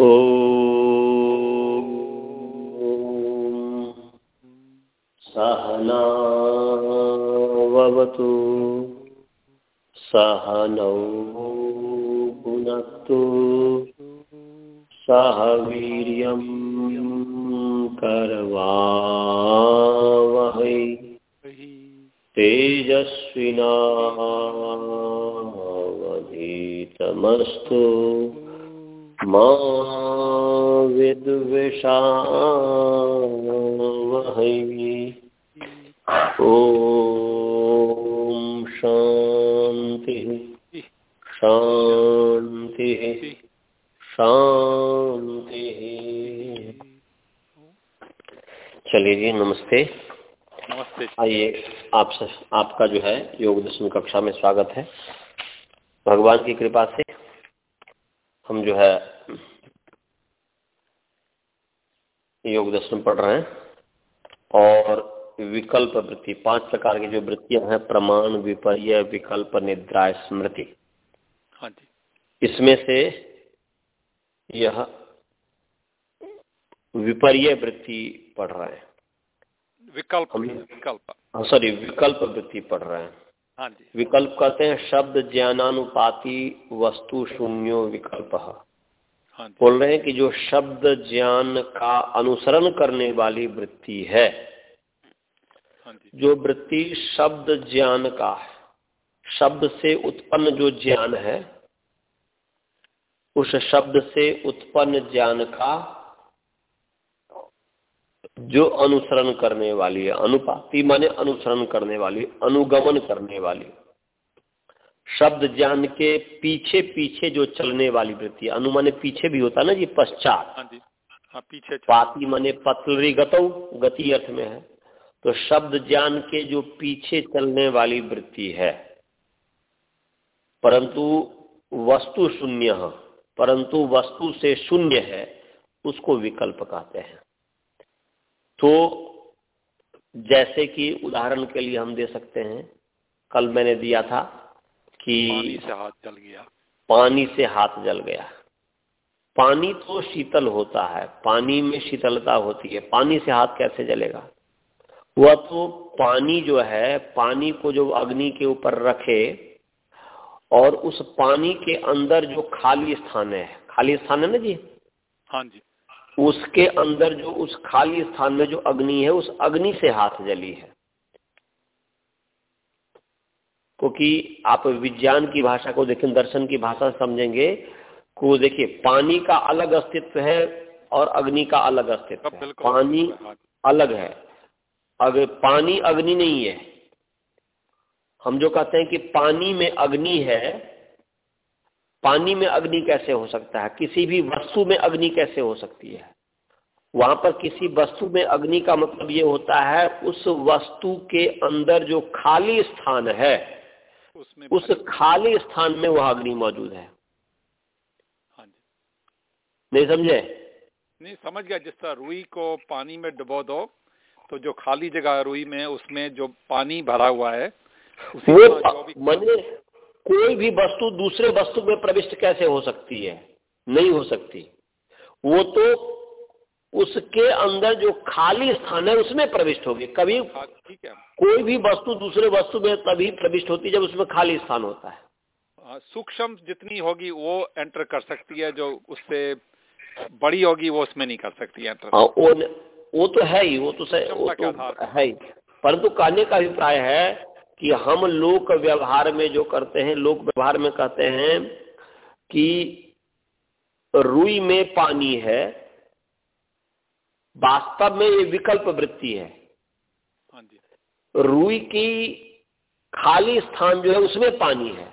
ओ सहनावतु सहनौ भुनक्तु सह वीर्यं करवावहै तेजस्विनावधीतमस्तु मा विद्विषावहै ॐ शान्तिः। शान्तिः। शांति चलिए जी नमस्ते। नमस्ते। आइए आप आपका जो है योग दर्शन कक्षा में स्वागत है। भगवान की कृपा से हम जो है योग दर्शन पढ़ रहे हैं। और विकल्प वृत्ति पाँच प्रकार की जो वृत्तियाँ हैं प्रमाण विपर्य विकल्प निद्रा स्मृति। हाँ जी। इसमें से यह विपर्य वृत्ति पढ़ रहे हैं। विकल्प विकल्प। सॉरी विकल्प वृत्ति पढ़ रहे हैं। हाँ जी। विकल्प कहते हैं शब्द ज्ञानानुपाति वस्तु शून्यो विकल्प। हाँ बोल रहे हैं कि जो शब्द ज्ञान का अनुसरण करने वाली वृत्ति है हाँ जो। वृत्ति शब्द ज्ञान का शब्द से उत्पन्न जो ज्ञान है उस शब्द से उत्पन्न ज्ञान का जो अनुसरण करने वाली है अनुपाति माने अनुसरण करने वाली अनुगमन करने वाली। शब्द ज्ञान के पीछे पीछे जो चलने वाली वृत्ति अनु माने पीछे भी होता ना जी पश्चात। हाँ हाँ पीछे पाती माने पतलरी गतौ गति अर्थ में है। तो शब्द ज्ञान के जो पीछे चलने वाली वृत्ति है परंतु वस्तु शून्य परंतु वस्तु से शून्य है उसको विकल्प कहते हैं। तो जैसे कि उदाहरण के लिए हम दे सकते हैं कल मैंने दिया था कि पानी से हाथ जल गया। पानी से हाथ जल गया। पानी तो शीतल होता है पानी में शीतलता होती है। पानी से हाथ कैसे जलेगा? वह तो पानी जो है पानी को जो अग्नि के ऊपर रखे और उस पानी के अंदर जो खाली स्थान है खाली स्थान है ना जी? हाँ जी। उसके अंदर जो उस खाली स्थान में जो अग्नि है उस अग्नि से हाथ जली है। क्योंकि आप विज्ञान की भाषा को देखें दर्शन की भाषा समझेंगे को देखिए पानी का अलग अस्तित्व है और अग्नि का अलग अस्तित्व है पानी अलग है। अगर पानी अग्नि नहीं है। हम जो कहते हैं कि पानी में अग्नि है पानी में अग्नि कैसे हो सकता है? किसी भी वस्तु में अग्नि कैसे हो सकती है? वहाँ पर किसी वस्तु में अग्नि का मतलब ये होता है उस वस्तु के अंदर जो खाली स्थान है उसमें उस खाली स्थान में वह अग्नि मौजूद है। हाँ जी। नहीं समझे? नहीं समझ गया जिस तरह रुई को पानी में डुबो दो तो जो खाली जगह रुई में उसमें जो पानी भरा हुआ है वो मैंने कोई भी वस्तु दूसरे वस्तु में प्रविष्ट कैसे हो सकती है? नहीं हो सकती। वो तो उसके अंदर जो खाली स्थान है उसमें प्रविष्ट होगी। कभी हाँ, ठीक है। कोई भी वस्तु दूसरे वस्तु में तभी प्रविष्ट होती है जब उसमें खाली स्थान होता है। हाँ, सूक्ष्म जितनी होगी वो एंटर कर सकती है जो उससे बड़ी होगी वो उसमें नहीं कर सकती एंटर हाँ वो वो तो है ही वो तो सही वो तो है ही। परंतु कहने का अभिप्राय है कि हम लोक व्यवहार में जो करते हैं लोक व्यवहार में कहते हैं कि रुई में पानी है वास्तव में ये विकल्प वृत्ति है। हाँ रुई की खाली स्थान जो है उसमें पानी है।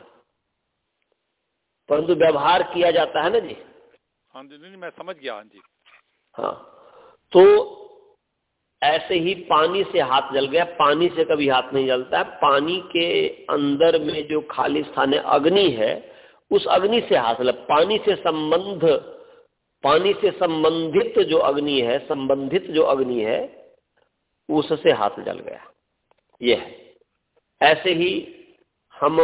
परंतु व्यवहार किया जाता है ना जी? हाँ जी नहीं मैं समझ गया हाँ जी। हाँ तो ऐसे ही पानी से हाथ जल गया। पानी से कभी हाथ नहीं जलता। है पानी के अंदर में जो खाली स्थान है अग्नि है उस अग्नि से हाथ जल। पानी से संबंध पानी से संबंधित जो अग्नि है, संबंधित जो अग्नि है, उससे हाथ जल गया। यह है। ऐसे ही हम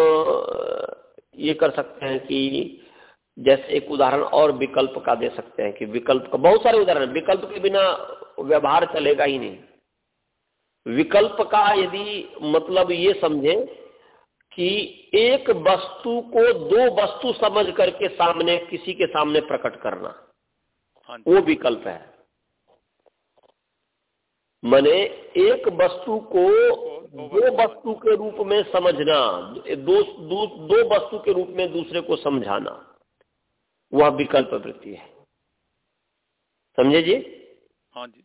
ये कर सकते हैं कि जैसे एक उदाहरण और विकल्प का दे सकते हैं कि विकल्प का, बहुत सारे उदाहरण, विकल्प के बिना व्यवहार चलेगा ही नहीं। विकल्प का यदि मतलब ये समझे कि एक वस्तु को दो वस्तु समझ करके सामने, किसी के सामने प्रकट करना। वो विकल्प है। मैंने एक वस्तु को दो वस्तु के रूप में समझना दो दो, दो वस्तु के रूप में दूसरे को समझाना वह विकल्प वृत्ति है। समझे जी? हाँ जी।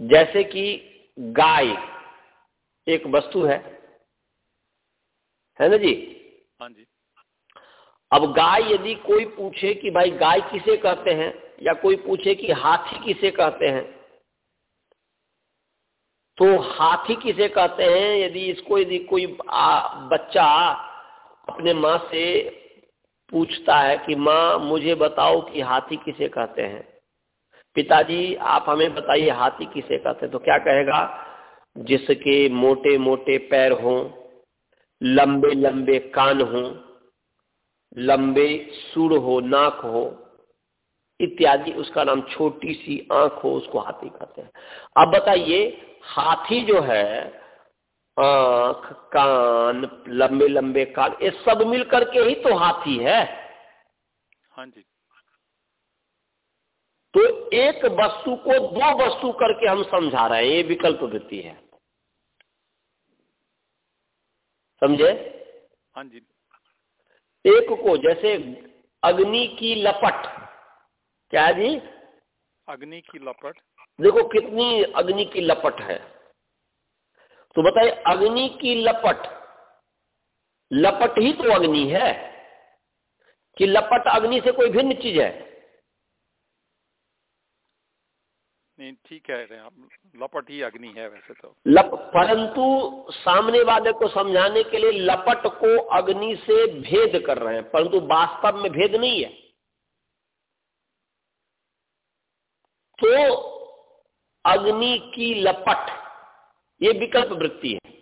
जैसे कि गाय एक वस्तु है है ना जी? हाँ जी। अब गाय यदि कोई पूछे कि भाई गाय किसे कहते हैं या कोई पूछे कि हाथी किसे कहते हैं? तो हाथी किसे कहते हैं? यदि इसको यदि कोई आ, बच्चा अपने माँ से पूछता है कि माँ मुझे बताओ कि हाथी किसे कहते हैं? पिताजी आप हमें बताइए हाथी किसे कहते हैं? तो क्या कहेगा? जिसके मोटे मोटे पैर हों लंबे लंबे कान हो लंबे सुर हो नाक हो इत्यादि उसका नाम छोटी सी आँख हो उसको हाथी कहते हैं। अब बताइए हाथी जो है आँख कान लंबे लंबे कान ये सब मिल करके ही तो हाथी है। हाँ जी। तो एक वस्तु को दो वस्तु करके हम समझा रहे हैं ये विकल्प वृत्ति है। समझे? हाँ जी। एक को जैसे अग्नि की लपट क्या जी? अग्नि की लपट। देखो कितनी अग्नि की लपट है। तो बताइए अग्नि की लपट लपट ही तो अग्नि है कि लपट अग्नि से कोई भिन्न चीज़ है? नहीं ठीक है लपट ही अग्नि है वैसे तो। लप परंतु सामने वाले को समझाने के लिए लपट को अग्नि से भेद कर रहे हैं परंतु वास्तव में भेद नहीं है। तो अग्नि की लपट, ये विकल्प वृत्ति है।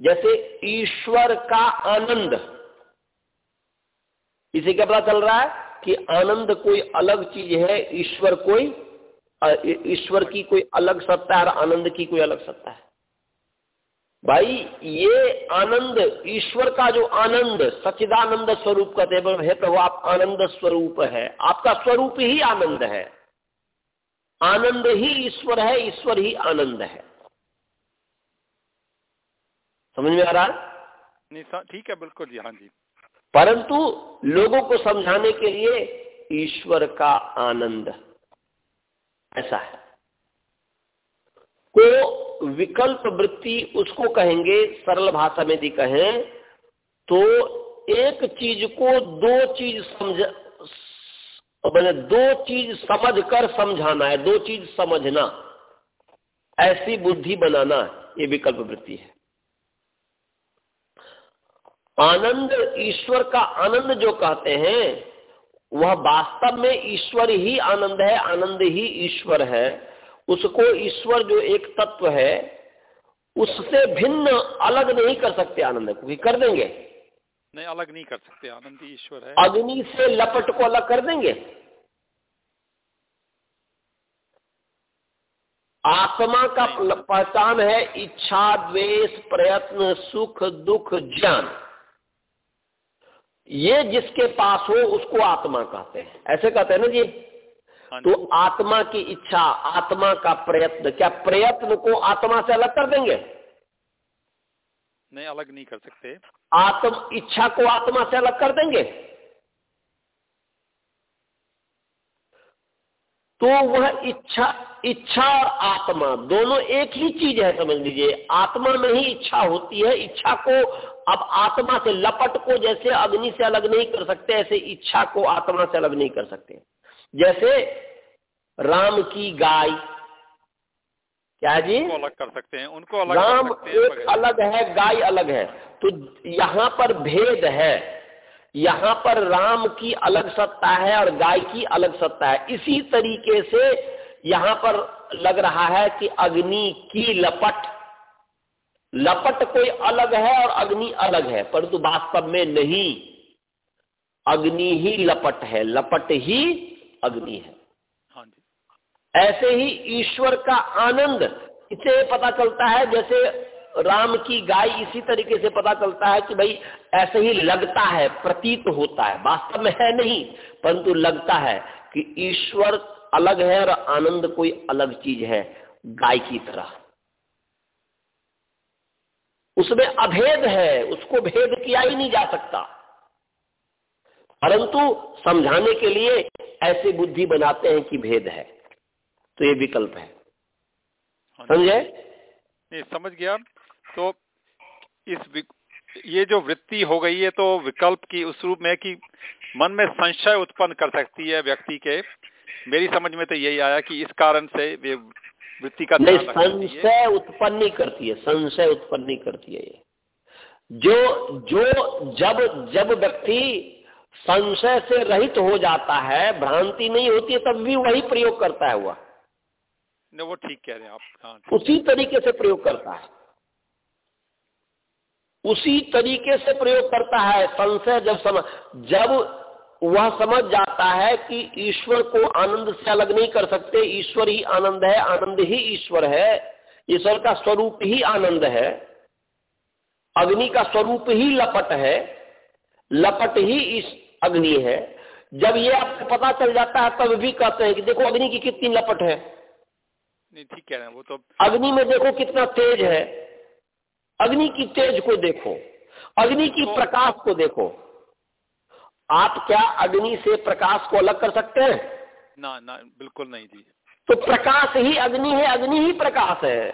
जैसे ईश्वर का आनंद, इसे क्या पता चल रहा है कि आनंद कोई अलग चीज़ है, ईश्वर कोई ईश्वर की कोई अलग सत्ता है और आनंद की कोई अलग सत्ता है। भाई ये आनंद ईश्वर का जो आनंद सचिदानंद स्वरूप का देव है प्रभु आप आनंद स्वरूप है। आपका स्वरूप ही आनंद है। आनंद ही ईश्वर है ईश्वर ही आनंद है। समझ में आ रहा है? ठीक है बिल्कुल जी हाँ जी। परंतु लोगों को समझाने के लिए ईश्वर का आनंद ऐसा है। को विकल्प वृत्ति उसको कहेंगे, सरल भाषा में यदि कहें तो एक चीज़ को दो चीज़ समझ, मैंने दो चीज़ समझ कर समझाना है, दो चीज़ समझना। ऐसी बुद्धि बनाना ये विकल्प वृत्ति है। आनंद, ईश्वर का आनंद जो कहते हैं, वह वास्तव में ईश्वर ही आनंद है, आनंद ही ईश्वर है। उसको ईश्वर जो एक तत्व है उससे भिन्न अलग नहीं कर सकते आनंद क्योंकि कर देंगे। नहीं अलग नहीं कर सकते आनंद ईश्वर है। अग्नि से लपट को अलग कर देंगे। आत्मा का पहचान है इच्छा द्वेष प्रयत्न सुख दुख ज्ञान। ये जिसके पास हो उसको आत्मा कहते हैं। ऐसे कहते हैं ना जी तो आत्मा की इच्छा आत्मा का प्रयत्न क्या प्रयत्न को आत्मा से अलग कर देंगे? नहीं अलग नहीं कर सकते। आत्म इच्छा को आत्मा से अलग कर देंगे? तो वह इच्छा इच्छा और आत्मा दोनों एक ही चीज़ है समझ लीजिए। आत्मा में ही इच्छा होती है इच्छा को अब आत्मा से लपट को जैसे अग्नि से अलग नहीं कर सकते ऐसे इच्छा को आत्मा से अलग नहीं कर सकते। जैसे राम की गाय। क्या जी? उनको अलग कर सकते हैं उनको अलग राम कर सकते एक अलग है गाय अलग है। तो यहाँ पर भेद है। यहाँ पर राम की अलग सत्ता है और गाय की अलग सत्ता है। इसी तरीके से यहाँ पर लग रहा है कि अग्नि की लपट लपट कोई अलग है और अग्नि अलग है परंतु वास्तव में नहीं। अग्नि ही लपट है लपट ही अग्नि है। हाँ ऐसे ही ईश्वर का आनंद इसे पता चलता है जैसे राम की गाय इसी तरीके से पता चलता है कि भाई ऐसे ही लगता है प्रतीत होता है। वास्तव में है नहीं परंतु लगता है कि ईश्वर अलग है और आनंद कोई अलग चीज़ है गाय की तरह। उसमें अभेद है उसको भेद किया ही नहीं जा सकता। परंतु समझाने के लिए ऐसे बुद्धि बनाते हैं कि भेद है। तो ये विकल्प है। हाँ समझे? नहीं समझ गया। तो इस ये जो वृत्ति हो गई है तो विकल्प की उस रूप में कि मन में संशय उत्पन्न कर सकती है व्यक्ति के। मेरी समझ में तो यही आया कि इस कारण से वे वृत्ति का नहीं संशय उत्पन्न नहीं करती है संशय उत्पन्न नहीं करती है ये। जो जो जब जब व्यक्ति संशय से रहित हो जाता है भ्रांति नहीं होती है तब भी वही प्रयोग करता है वह। वो ठीक कह रहे हैं आप हाँ उसी तरीके से प्रयोग करता है। उसी तरीके से प्रयोग करता है संशय जब समझ जब वह समझ जाता है कि ईश्वर को आनंद से अलग नहीं कर सकते ईश्वर ही आनंद है आनंद ही ईश्वर है ईश्वर का स्वरूप ही आनंद है अग्नि का स्वरूप ही लपट है लपट ही इस अग्नि है। जब ये आपको पता चल जाता है तब भी कहते हैं कि देखो अग्नि की कितनी लपट है। नहीं ठीक कह रहे हैं वो तो अग्नि में देखो कितना तेज है। अग्नि की तेज को देखो। अग्नि की तो, प्रकाश को देखो। आप क्या अग्नि से प्रकाश को अलग कर सकते हैं? ना ना बिल्कुल नहीं जी। तो प्रकाश ही अग्नि है अग्नि ही प्रकाश है।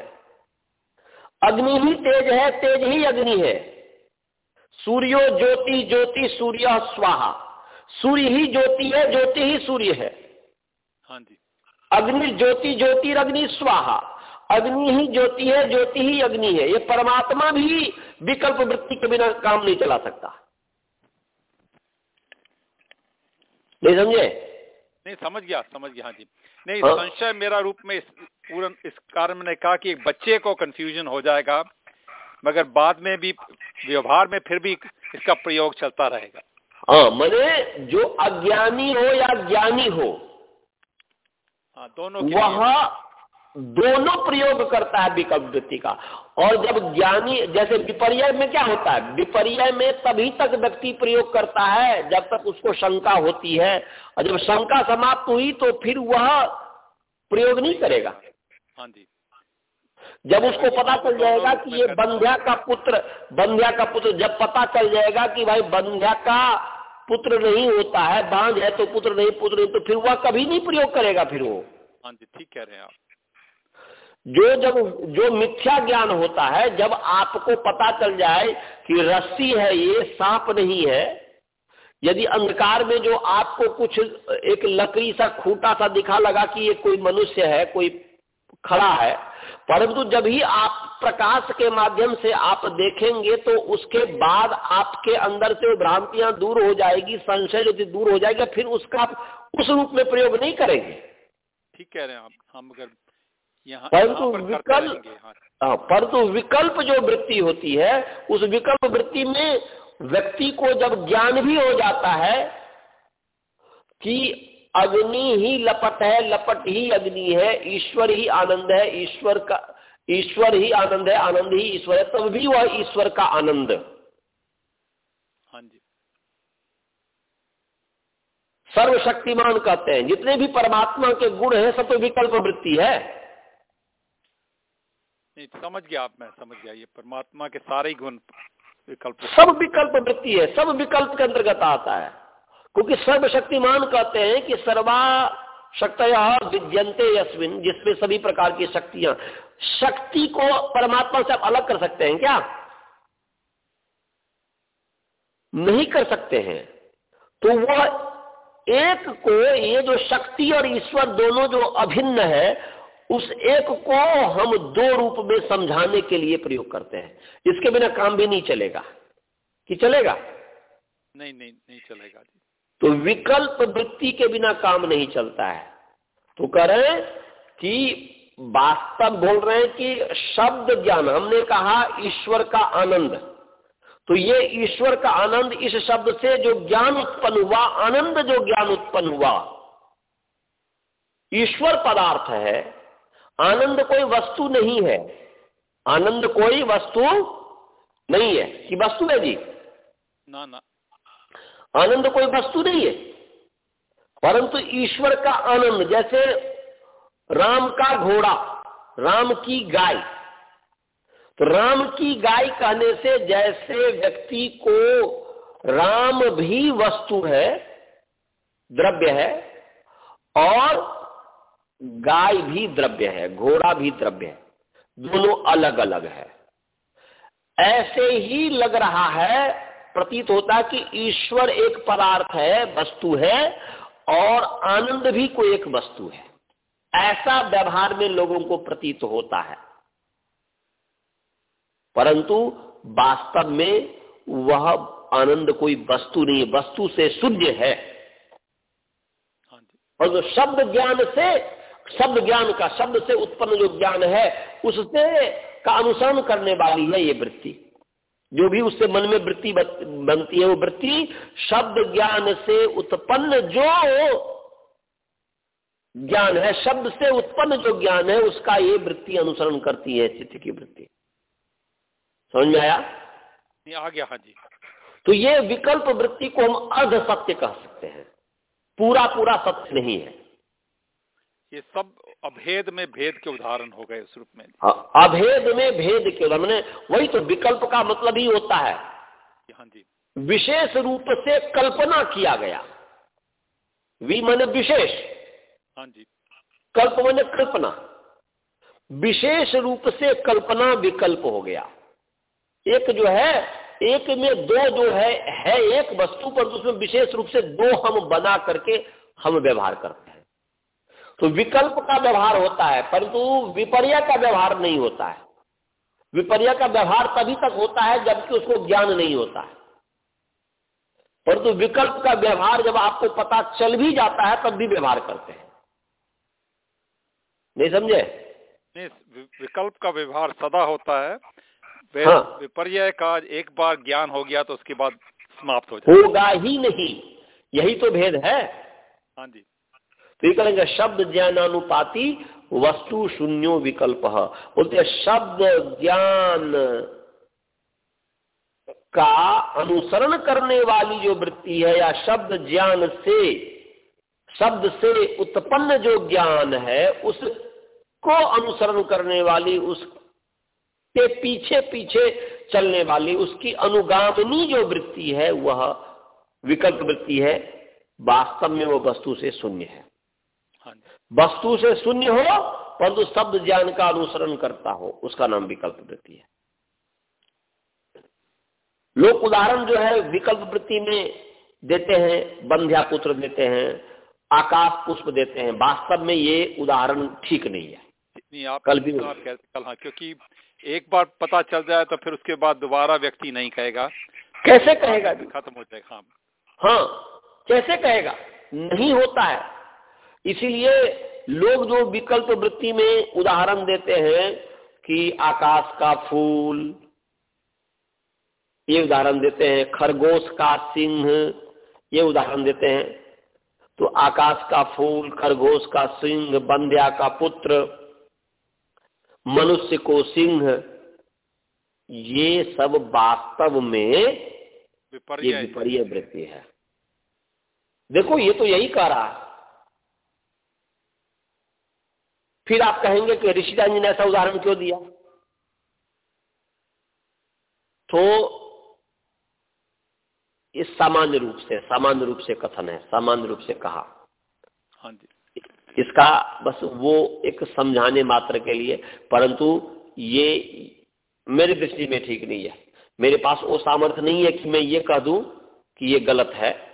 अग्नि ही तेज है तेज ही अग्नि है। सूर्यो ज्योति ज्योति सूर्य स्वाहा। सूर्य ही ज्योति है ज्योति ही सूर्य है। हाँ जी। अग्नि ज्योति ज्योति अग्नि स्वाहा। अग्नि ही ज्योति है ज्योति ही अग्नि है। ये परमात्मा भी विकल्प वृत्ति के बिना काम नहीं चला सकता। नहीं समझे? नहीं समझ गया समझ गया हाँ जी। नहीं हाँ? संशय मेरा रूप में इस पूर्ण इस कारण मैंने कहा कि एक बच्चे को कंफ्यूजन हो जाएगा। मगर बाद में भी व्यवहार में फिर भी इसका प्रयोग चलता रहेगा। हाँ मैंने जो अज्ञानी हो या ज्ञानी हो हाँ दोनों वह दोनों प्रयोग करता है विकल्प वृत्ति का। और जब ज्ञानी जैसे विपर्य में क्या होता है? विपर्य में तभी तक व्यक्ति प्रयोग करता है जब तक उसको शंका होती है। और जब शंका समाप्त हुई तो फिर वह प्रयोग नहीं करेगा। हाँ जी। जब उसको पता चल जाएगा कि ये बंध्या का पुत्र बंध्या का पुत्र जब पता चल जाएगा कि भाई बंध्या का पुत्र नहीं होता है बांझ है तो पुत्र नहीं पुत्र नहीं तो फिर वह कभी नहीं प्रयोग करेगा फिर वो। हाँ जी ठीक कह रहे हैं आप। जो जब जो मिथ्या ज्ञान होता है जब आपको पता चल जाए कि रस्सी है ये सांप नहीं है यदि अंधकार में जो आपको कुछ एक लकड़ी सा खूटा सा दिखा लगा कि ये कोई मनुष्य है कोई खड़ा है परंतु जब ही आप प्रकाश के माध्यम से आप देखेंगे तो उसके बाद आपके अंदर से भ्रांतियाँ दूर हो जाएगी संशय यदि दूर हो जाएगा फिर उसका आप उस रूप में प्रयोग नहीं करेंगे ठीक कह रहे हैं आप हम अगर परंतु विकल्प हाँ।, हाँ परंतु विकल्प जो वृत्ति होती है उस विकल्प वृत्ति में व्यक्ति को जब ज्ञान भी हो जाता है कि अग्नि ही लपट है लपट ही अग्नि है ईश्वर ही आनंद है ईश्वर का ईश्वर ही आनंद है आनंद ही ईश्वर है तब भी वह ईश्वर का आनंद। हाँ जी। सर्वशक्तिमान कहते हैं जितने भी परमात्मा के गुण हैं सब तो विकल्प वृत्ति है। नहीं समझ गया आप मैं समझ गया ये परमात्मा के सारे गुण विकल्प। सब विकल्प वृत्ति है सब विकल्प के अंतर्गत आता है। क्योंकि सर्वशक्तिमान कहते हैं कि सर्वा शक्त विद्यंते यस्विन जिसमें सभी प्रकार की शक्तियाँ। शक्ति को परमात्मा से आप अलग कर सकते हैं क्या? नहीं कर सकते हैं। तो वह एक को, ये जो शक्ति और ईश्वर दोनों जो अभिन्न है, उस एक को हम दो रूप में समझाने के लिए प्रयोग करते हैं। इसके बिना काम भी नहीं चलेगा। कि चलेगा? नहीं नहीं नहीं चलेगा तो विकल्प वृत्ति के बिना काम नहीं चलता है। तो कह रहे हैं कि वास्तव बोल रहे हैं कि शब्द ज्ञान, हमने कहा ईश्वर का आनंद। तो ये ईश्वर का आनंद इस शब्द से जो ज्ञान उत्पन्न हुआ, आनंद जो ज्ञान उत्पन्न हुआ, ईश्वर पदार्थ है। आनंद कोई वस्तु नहीं है। आनंद कोई वस्तु नहीं है। कि वस्तु है जी? ना ना। आनंद कोई वस्तु नहीं है। परंतु ईश्वर का आनंद, जैसे राम का घोड़ा, राम की गाय। तो राम की गाय कहने से जैसे व्यक्ति को राम भी वस्तु है, द्रव्य है, और गाय भी द्रव्य है, घोड़ा भी द्रव्य है, दोनों अलग अलग है। ऐसे ही लग रहा है प्रतीत होता कि ईश्वर एक पदार्थ है वस्तु है और आनंद भी कोई एक वस्तु है। ऐसा व्यवहार में लोगों को प्रतीत होता है। परंतु वास्तव में वह आनंद कोई वस्तु नहीं वस्तु से शून्य है। हाँ और जो शब्द ज्ञान से शब्द ज्ञान का शब्द से उत्पन्न जो ज्ञान है उससे का अनुसरण करने वाली है ये वृत्ति। जो भी उससे मन में वृत्ति बनती है वो वृत्ति शब्द ज्ञान से उत्पन्न जो ज्ञान है शब्द से उत्पन्न जो ज्ञान है उसका ये वृत्ति अनुसरण करती है चित्त की वृत्ति। समझ में आया? आ गया हाँ जी। तो ये विकल्प वृत्ति को हम अर्ध सत्य कह सकते हैं। पूरा पूरा सत्य नहीं है। ये सब अभेद में भेद के उदाहरण हो गए उस रूप में। हाँ, अभेद में भेद के मैंने वही तो विकल्प का मतलब ही होता है। हाँ जी। विशेष रूप से कल्पना किया गया। वी मैंने विशेष। हाँ जी। कल्प मैंने कल्पना। विशेष रूप से कल्पना विकल्प हो गया। एक जो है एक में दो जो है है एक वस्तु पर उसमें विशेष रूप से दो हम बना करके हम व्यवहार करते हैं। तो विकल्प का व्यवहार होता है परंतु विपर्य का व्यवहार नहीं होता है। विपर्य का व्यवहार तभी तक होता है जबकि उसको ज्ञान नहीं होता है। परंतु विकल्प का व्यवहार जब आपको पता चल भी जाता है तब भी व्यवहार करते हैं। नहीं समझे? विकल्प का व्यवहार सदा होता है। हाँ। विपर्य का एक बार ज्ञान हो गया तो उसके बाद समाप्त हो जाए होगा ही नहीं। यही तो भेद है। हाँ जी। तो ये करेंगे शब्द ज्ञानानुपाति वस्तु शून्यो विकल्प। बोलते शब्द ज्ञान का अनुसरण करने वाली जो वृत्ति है या शब्द ज्ञान से, शब्द से उत्पन्न जो ज्ञान है, उसको अनुसरण करने वाली उस के पीछे पीछे चलने वाली, उसकी अनुगामिनी जो वृत्ति है, वह विकल्प वृत्ति है, वास्तव में वो वस्तु से शून्य हाँ। वस्तु से शून्य हो परंतु शब्द ज्ञान का अनुसरण करता हो उसका नाम विकल्प वृत्ति है। लोग उदाहरण जो है विकल्प वृत्ति में देते हैं बंध्या पुत्र देते हैं आकाश पुष्प देते हैं। वास्तव में ये उदाहरण ठीक नहीं है। नहीं आप कल भी कल हाँ क्योंकि एक बार पता चल जाए तो फिर उसके बाद दोबारा व्यक्ति नहीं कहेगा। कैसे कहेगा? खत्म हो जाएगा हाँ। हाँ कैसे कहेगा? नहीं होता है। इसीलिए लोग जो विकल्प वृत्ति में उदाहरण देते हैं कि आकाश का फूल ये उदाहरण देते हैं खरगोश का सिंह ये उदाहरण देते हैं। तो आकाश का फूल खरगोश का सिंह बंध्या का पुत्र मनुष्य को सिंह ये सब वास्तव में ये विपर्य वृत्ति है। देखो ये तो यही कह रहा है। फिर आप कहेंगे कि ऋषिदान जी ने ऐसा उदाहरण क्यों दिया? तो इस सामान्य रूप से सामान्य रूप से कथन है सामान्य रूप से कहा। हाँ जी। इसका बस वो एक समझाने मात्र के लिए परंतु ये मेरी दृष्टि में ठीक नहीं है। मेरे पास वो सामर्थ्य नहीं है कि मैं ये कह दूँ कि ये गलत है।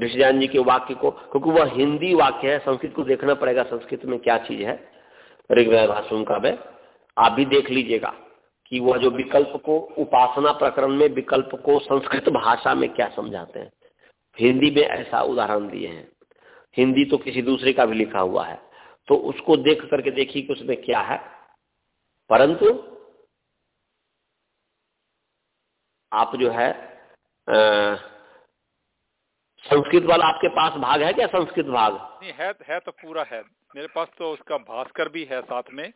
ऋषिजान जी के वाक्य को, क्योंकि वह हिंदी वाक्य है, संस्कृत को देखना पड़ेगा, संस्कृत में क्या चीज़ है। ऋग्वेद भाषण का वे आप भी देख लीजिएगा कि वह जो विकल्प को, उपासना प्रकरण में विकल्प को संस्कृत भाषा में क्या समझाते हैं। हिंदी में ऐसा उदाहरण दिए हैं। हिंदी तो किसी दूसरे का भी लिखा हुआ है। तो उसको देख करके देखिए कि उसमें क्या है। परंतु, आप जो है संस्कृत वाला आपके पास भाग है क्या संस्कृत भाग? नहीं है है तो पूरा है। मेरे पास तो उसका भास्कर भी है साथ में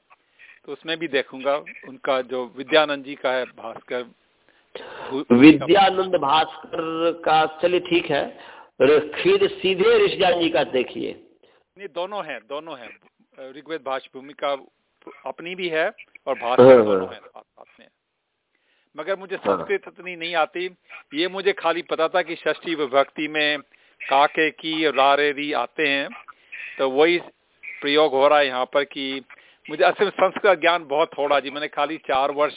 तो उसमें भी देखूँगा उनका जो विद्यानंद जी का है भास्कर। विद्यानंद भास्कर का चलिए ठीक है फिर सीधे ऋषिजान जी का देखिए। नहीं दोनों हैं दोनों हैं। ऋग्वेद भाष भूमिका अपनी भी है और हाँ, हाँ। दोनों है। में। मगर मुझे हाँ। संस्कृत इतनी नहीं आती। ये मुझे खाली पता था कि षष्ठी विभक्ति में काके की रारे री आते हैं। तो वही प्रयोग हो रहा है यहाँ पर कि मुझे असल में संस्कृत ज्ञान बहुत थोड़ा जी। मैंने खाली चार वर्ष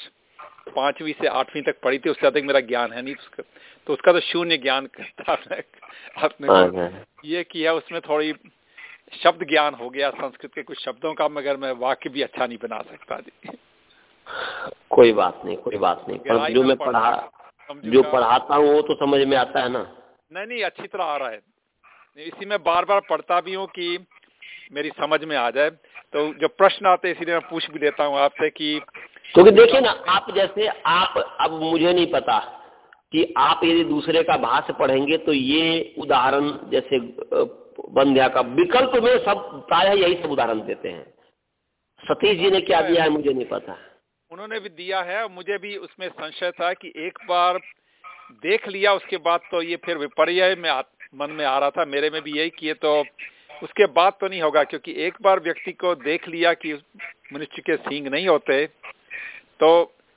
पांचवी से आठवीं तक पढ़ी थी उससे अधिक मेरा ज्ञान है नहीं। उसका तो उसका तो शून्य ज्ञान आपने आपने ये किया उसमें थोड़ी शब्द ज्ञान हो गया संस्कृत के कुछ शब्दों का मगर मैं वाक्य भी अच्छा नहीं बना सकता जी। कोई बात नहीं कोई बात नहीं। पर जो मैं पढ़ा जो पढ़ाता हूँ वो तो समझ में आता है ना। नहीं नहीं अच्छी तरह आ रहा है। इसी में बार बार पढ़ता भी हूँ कि मेरी समझ में आ जाए। तो जो प्रश्न आते हैं इसीलिए मैं पूछ भी देता हूँ आपसे कि क्योंकि तो देखिए ना आप जैसे आप अब मुझे नहीं पता कि आप यदि दूसरे का भाष्य पढ़ेंगे तो ये उदाहरण जैसे बंध्या का विकल्प में सब प्राय यही सब उदाहरण देते हैं। सतीश जी ने क्या दिया है मुझे नहीं पता। उन्होंने भी दिया है मुझे भी उसमें संशय था कि एक बार देख लिया उसके बाद तो ये फिर विपर्य में आ, मन में आ रहा था। मेरे में भी यही किए तो उसके बाद तो नहीं होगा क्योंकि एक बार व्यक्ति को देख लिया कि मनुष्य के सींग नहीं होते तो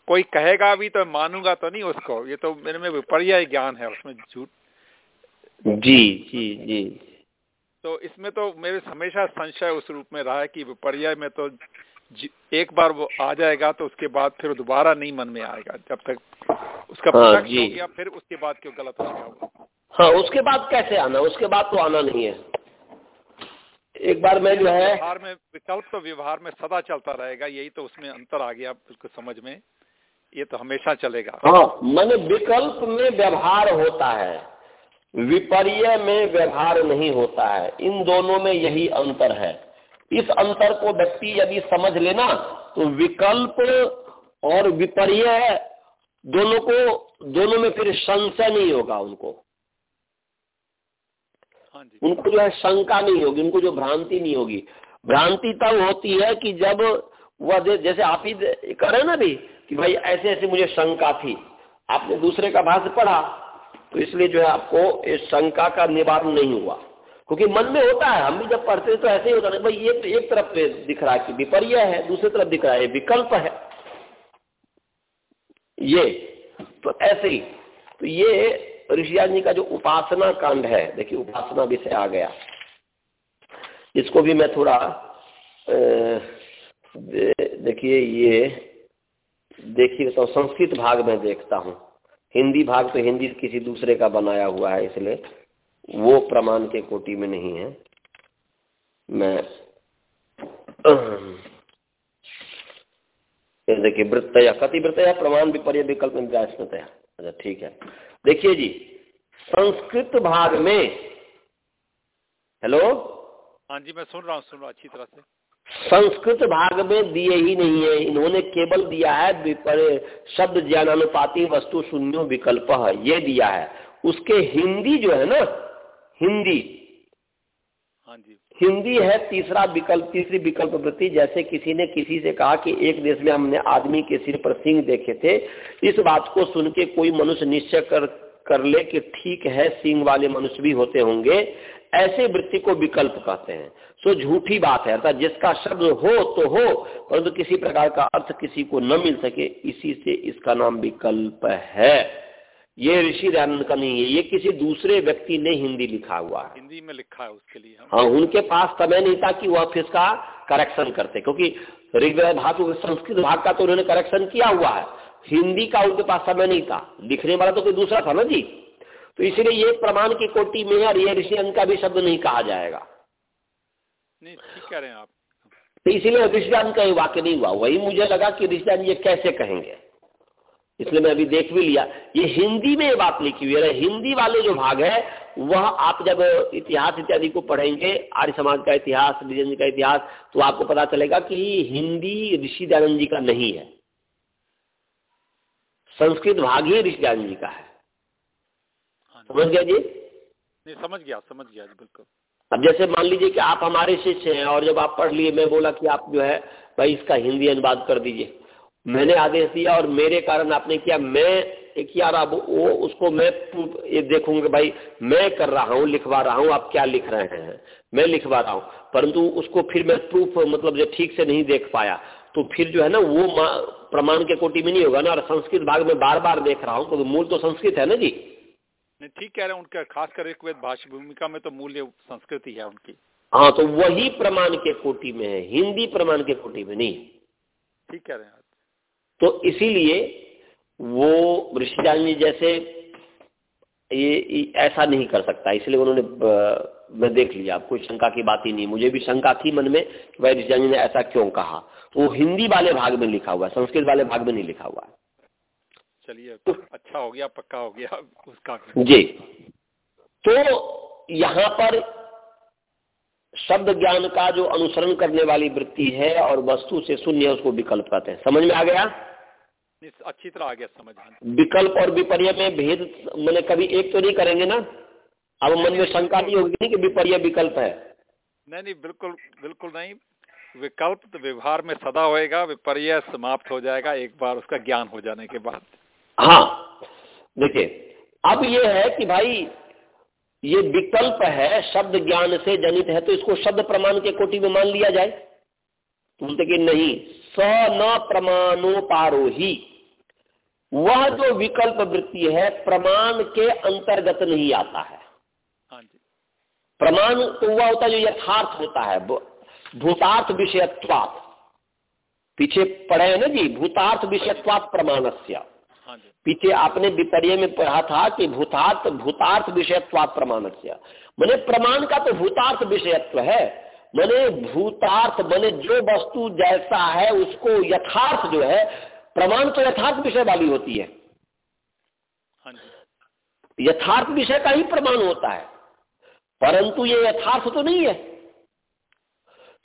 कोई कहेगा भी तो मानूँगा तो नहीं उसको। ये तो मेरे में विपर्य ज्ञान है उसमें झूठ। जी जी जी। तो इसमें तो मेरे हमेशा संशय उस रूप में रहा है कि विपर्य में तो एक बार वो आ जाएगा तो उसके बाद फिर दोबारा नहीं मन में आएगा जब तक उसका हाँ, हो गया फिर उसके बाद क्यों गलत हो गया हाँ उसके बाद कैसे आना? उसके बाद तो आना नहीं है। एक बार मैं जो है व्यवहार में विकल्प तो व्यवहार में सदा चलता रहेगा यही तो उसमें अंतर आ गया उसको समझ में। ये तो हमेशा चलेगा। हाँ मैंने विकल्प में व्यवहार होता है। विपर्य में व्यवहार नहीं होता है। इन दोनों में यही अंतर है। इस अंतर को व्यक्ति यदि समझ लेना तो विकल्प और विपर्य दोनों को दोनों में फिर संशय नहीं होगा उनको। हाँ उनको जो है शंका नहीं होगी उनको जो भ्रांति नहीं होगी। भ्रांति तब होती है कि जब वह जैसे आप ही करे ना भी कि भाई ऐसे ऐसे मुझे शंका थी आपने दूसरे का भाष्य पढ़ा तो इसलिए जो है आपको इस शंका का निवारण नहीं हुआ। क्योंकि मन में होता है, हम भी जब पढ़ते हैं तो ऐसे ही होता है भाई ये तो एक तरफ़ पे दिख रहा है कि विपर्य है, दूसरी तरफ़ दिख रहा है विकल्प है। ये तो ऐसे ही। तो ये ऋषियान जी का जो उपासना कांड है, देखिए उपासना विषय आ गया। इसको भी मैं थोड़ा देखिए ये, देखिए तो संस्कृत भाग में देखता हूँ। हिंदी भाग तो हिंदी किसी दूसरे का बनाया हुआ है, इसलिए। वो प्रमाण के कोटि में नहीं है। मैं देखिए वृत्तया कति वृत्तया प्रमाण विपर्य विकल्प स्मृतया अच्छा ठीक है। देखिए जी संस्कृत भाग में हेलो? हाँ जी मैं सुन रहा हूँ सुन रहा हूँ अच्छी तरह से। संस्कृत भाग में दिए ही नहीं है। इन्होंने केवल दिया है विपर्य शब्द ज्ञानानुपाति वस्तु शून्य विकल्प ये दिया है। उसके हिंदी जो है ना हिंदी। हाँ जी। हिंदी है तीसरा विकल्प तीसरी विकल्प वृत्ति जैसे किसी ने किसी से कहा कि एक देश में हमने आदमी के सिर पर सिंह देखे थे इस बात को सुन के कोई मनुष्य निश्चय कर कर ले कि ठीक है सिंह वाले मनुष्य भी होते होंगे। ऐसे वृत्ति को विकल्प कहते हैं। सो झूठी बात है अर्थात जिसका शब्द हो तो हो परंतु तो किसी प्रकार का अर्थ किसी को न मिल सके इसी से इसका नाम विकल्प है। ये ऋषि दयानंद का नहीं है ये किसी दूसरे व्यक्ति ने हिंदी लिखा हुआ है। हिंदी में लिखा है उसके लिए हाँ उनके पास समय नहीं था कि वह फिर इसका करेक्शन करते क्योंकि ऋग्वेद धातु संस्कृत भाग का तो उन्होंने करेक्शन किया हुआ है। हिंदी का उनके पास समय नहीं था। लिखने वाला तो कोई दूसरा था ना जी? तो इसलिए ये प्रमाण की कोटि में और ये ऋषि का भी शब्द नहीं कहा जाएगा। नहीं ठीक कह रहे हैं आप। तो इसीलिए ऋषियान का वाक्य नहीं हुआ। वही मुझे लगा कि ऋषियान ये कैसे कहेंगे। इसलिए मैं अभी देख भी लिया। ये हिंदी में ये बात लिखी हुई है। हिंदी वाले जो भाग है वह आप जब इतिहास इत्यादि को पढ़ेंगे आर्य समाज का इतिहास रिजन का इतिहास तो आपको पता चलेगा कि हिंदी ऋषि दयानंद जी का नहीं है। संस्कृत भाग ही ऋषि दयानंद जी का है हाँ। समझ गया जी? नहीं समझ गया समझ गया जी बिल्कुल। अब जैसे मान लीजिए कि आप हमारे शिष्य हैं और जब आप पढ़ लिए मैं बोला कि आप जो है भाई इसका हिंदी अनुवाद कर दीजिए। मैंने आदेश दिया और मेरे कारण आपने किया। मैं किया रहा वो उसको मैं ये देखूँगा भाई मैं कर रहा हूँ लिखवा रहा हूँ आप क्या लिख रहे हैं? मैं लिखवा रहा हूँ। परंतु उसको फिर मैं प्रूफ मतलब जो ठीक से नहीं देख पाया तो फिर जो है ना वो प्रमाण के कोटि में नहीं होगा ना और संस्कृत भाग में बार बार देख रहा हूँ तो मूल तो संस्कृत है ना जी? नहीं ठीक कह रहे हैं उनका खासकर ऋग्वेद भाषा भूमिका में तो मूल्य संस्कृति है उनकी। हाँ तो वही प्रमाण के कोटि में है हिंदी प्रमाण के कोटि में नहीं। ठीक कह रहे हैं। तो इसीलिए वो जी जैसे ये ऐसा नहीं कर सकता इसलिए उन्होंने मैं देख लिया कोई शंका की बात ही नहीं। मुझे भी शंका थी मन में भाई ऋषिजान जी ने ऐसा क्यों कहा। वो हिंदी वाले भाग में लिखा हुआ है संस्कृत वाले भाग में नहीं लिखा हुआ है। चलिए तो, अच्छा हो गया पक्का हो गया उसका जी। तो यहाँ पर शब्द ज्ञान का जो अनुसरण करने वाली वृत्ति है और वस्तु से शून्य उसको विकल्प कहते हैं। समझ में आ गया? अच्छी तरह आ गया समझ विकल्प और विपर्य में भेद मैंने कभी एक तो नहीं करेंगे ना? अब मन में शंका नहीं होगी नहीं कि विपर्य विकल्प है। नहीं नहीं बिल्कुल बिल्कुल नहीं। विकल्प तो व्यवहार में सदा होएगा विपर्य समाप्त हो जाएगा एक बार उसका ज्ञान हो जाने के बाद। हाँ देखिए अब ये है कि भाई ये विकल्प है शब्द ज्ञान से जनित है तो इसको शब्द प्रमाण के कोटि में मान लिया जाए। बोलते कि नहीं स न प्रमाणो पारो ही वह जो विकल्प वृत्ति है प्रमाण के अंतर्गत नहीं आता है। हाँ प्रमाण तो वह होता है जो यथार्थ होता है भूतार्थ विषयत्वात। पीछे पढ़े हैं ना जी भूतार्थ विषयत्वात प्रमाणस्य। हाँ पीछे आपने विपर्य में पढ़ा था कि भूतार्थ भूतार्थ विषयत्वात प्रमाणस्य। मैंने प्रमाण का तो भूतार्थ विषयत्व है। मैंने भूतार्थ मैंने जो वस्तु जैसा है उसको यथार्थ जो है प्रमाण तो यथार्थ विषय वाली होती है। हाँ यथार्थ विषय का ही प्रमाण होता है। परंतु ये यथार्थ तो नहीं है।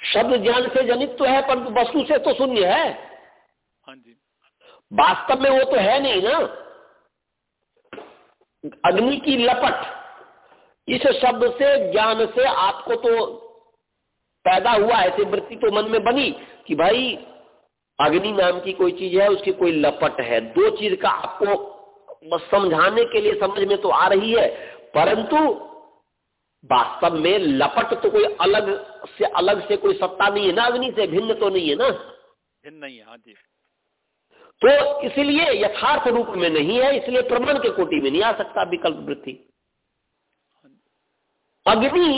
शब्द ज्ञान से जनित तो है परंतु वस्तु से तो शून्य है। हाँ जी। वास्तव में वो तो है नहीं ना। अग्नि की लपट इस शब्द से ज्ञान से आपको तो पैदा हुआ ऐसी वृत्ति तो मन में बनी कि भाई अग्नि नाम की कोई चीज़ है उसकी कोई लपट है। दो चीज़ का आपको बस समझाने के लिए समझ में तो आ रही है परंतु वास्तव में लपट तो कोई अलग से अलग से कोई सत्ता नहीं है ना अग्नि से भिन्न तो नहीं है ना? भिन्न नहीं है हाँ जी। तो इसलिए यथार्थ रूप में नहीं है इसलिए प्रमाण के कोटि में नहीं आ सकता विकल्प वृत्ति। अग्नि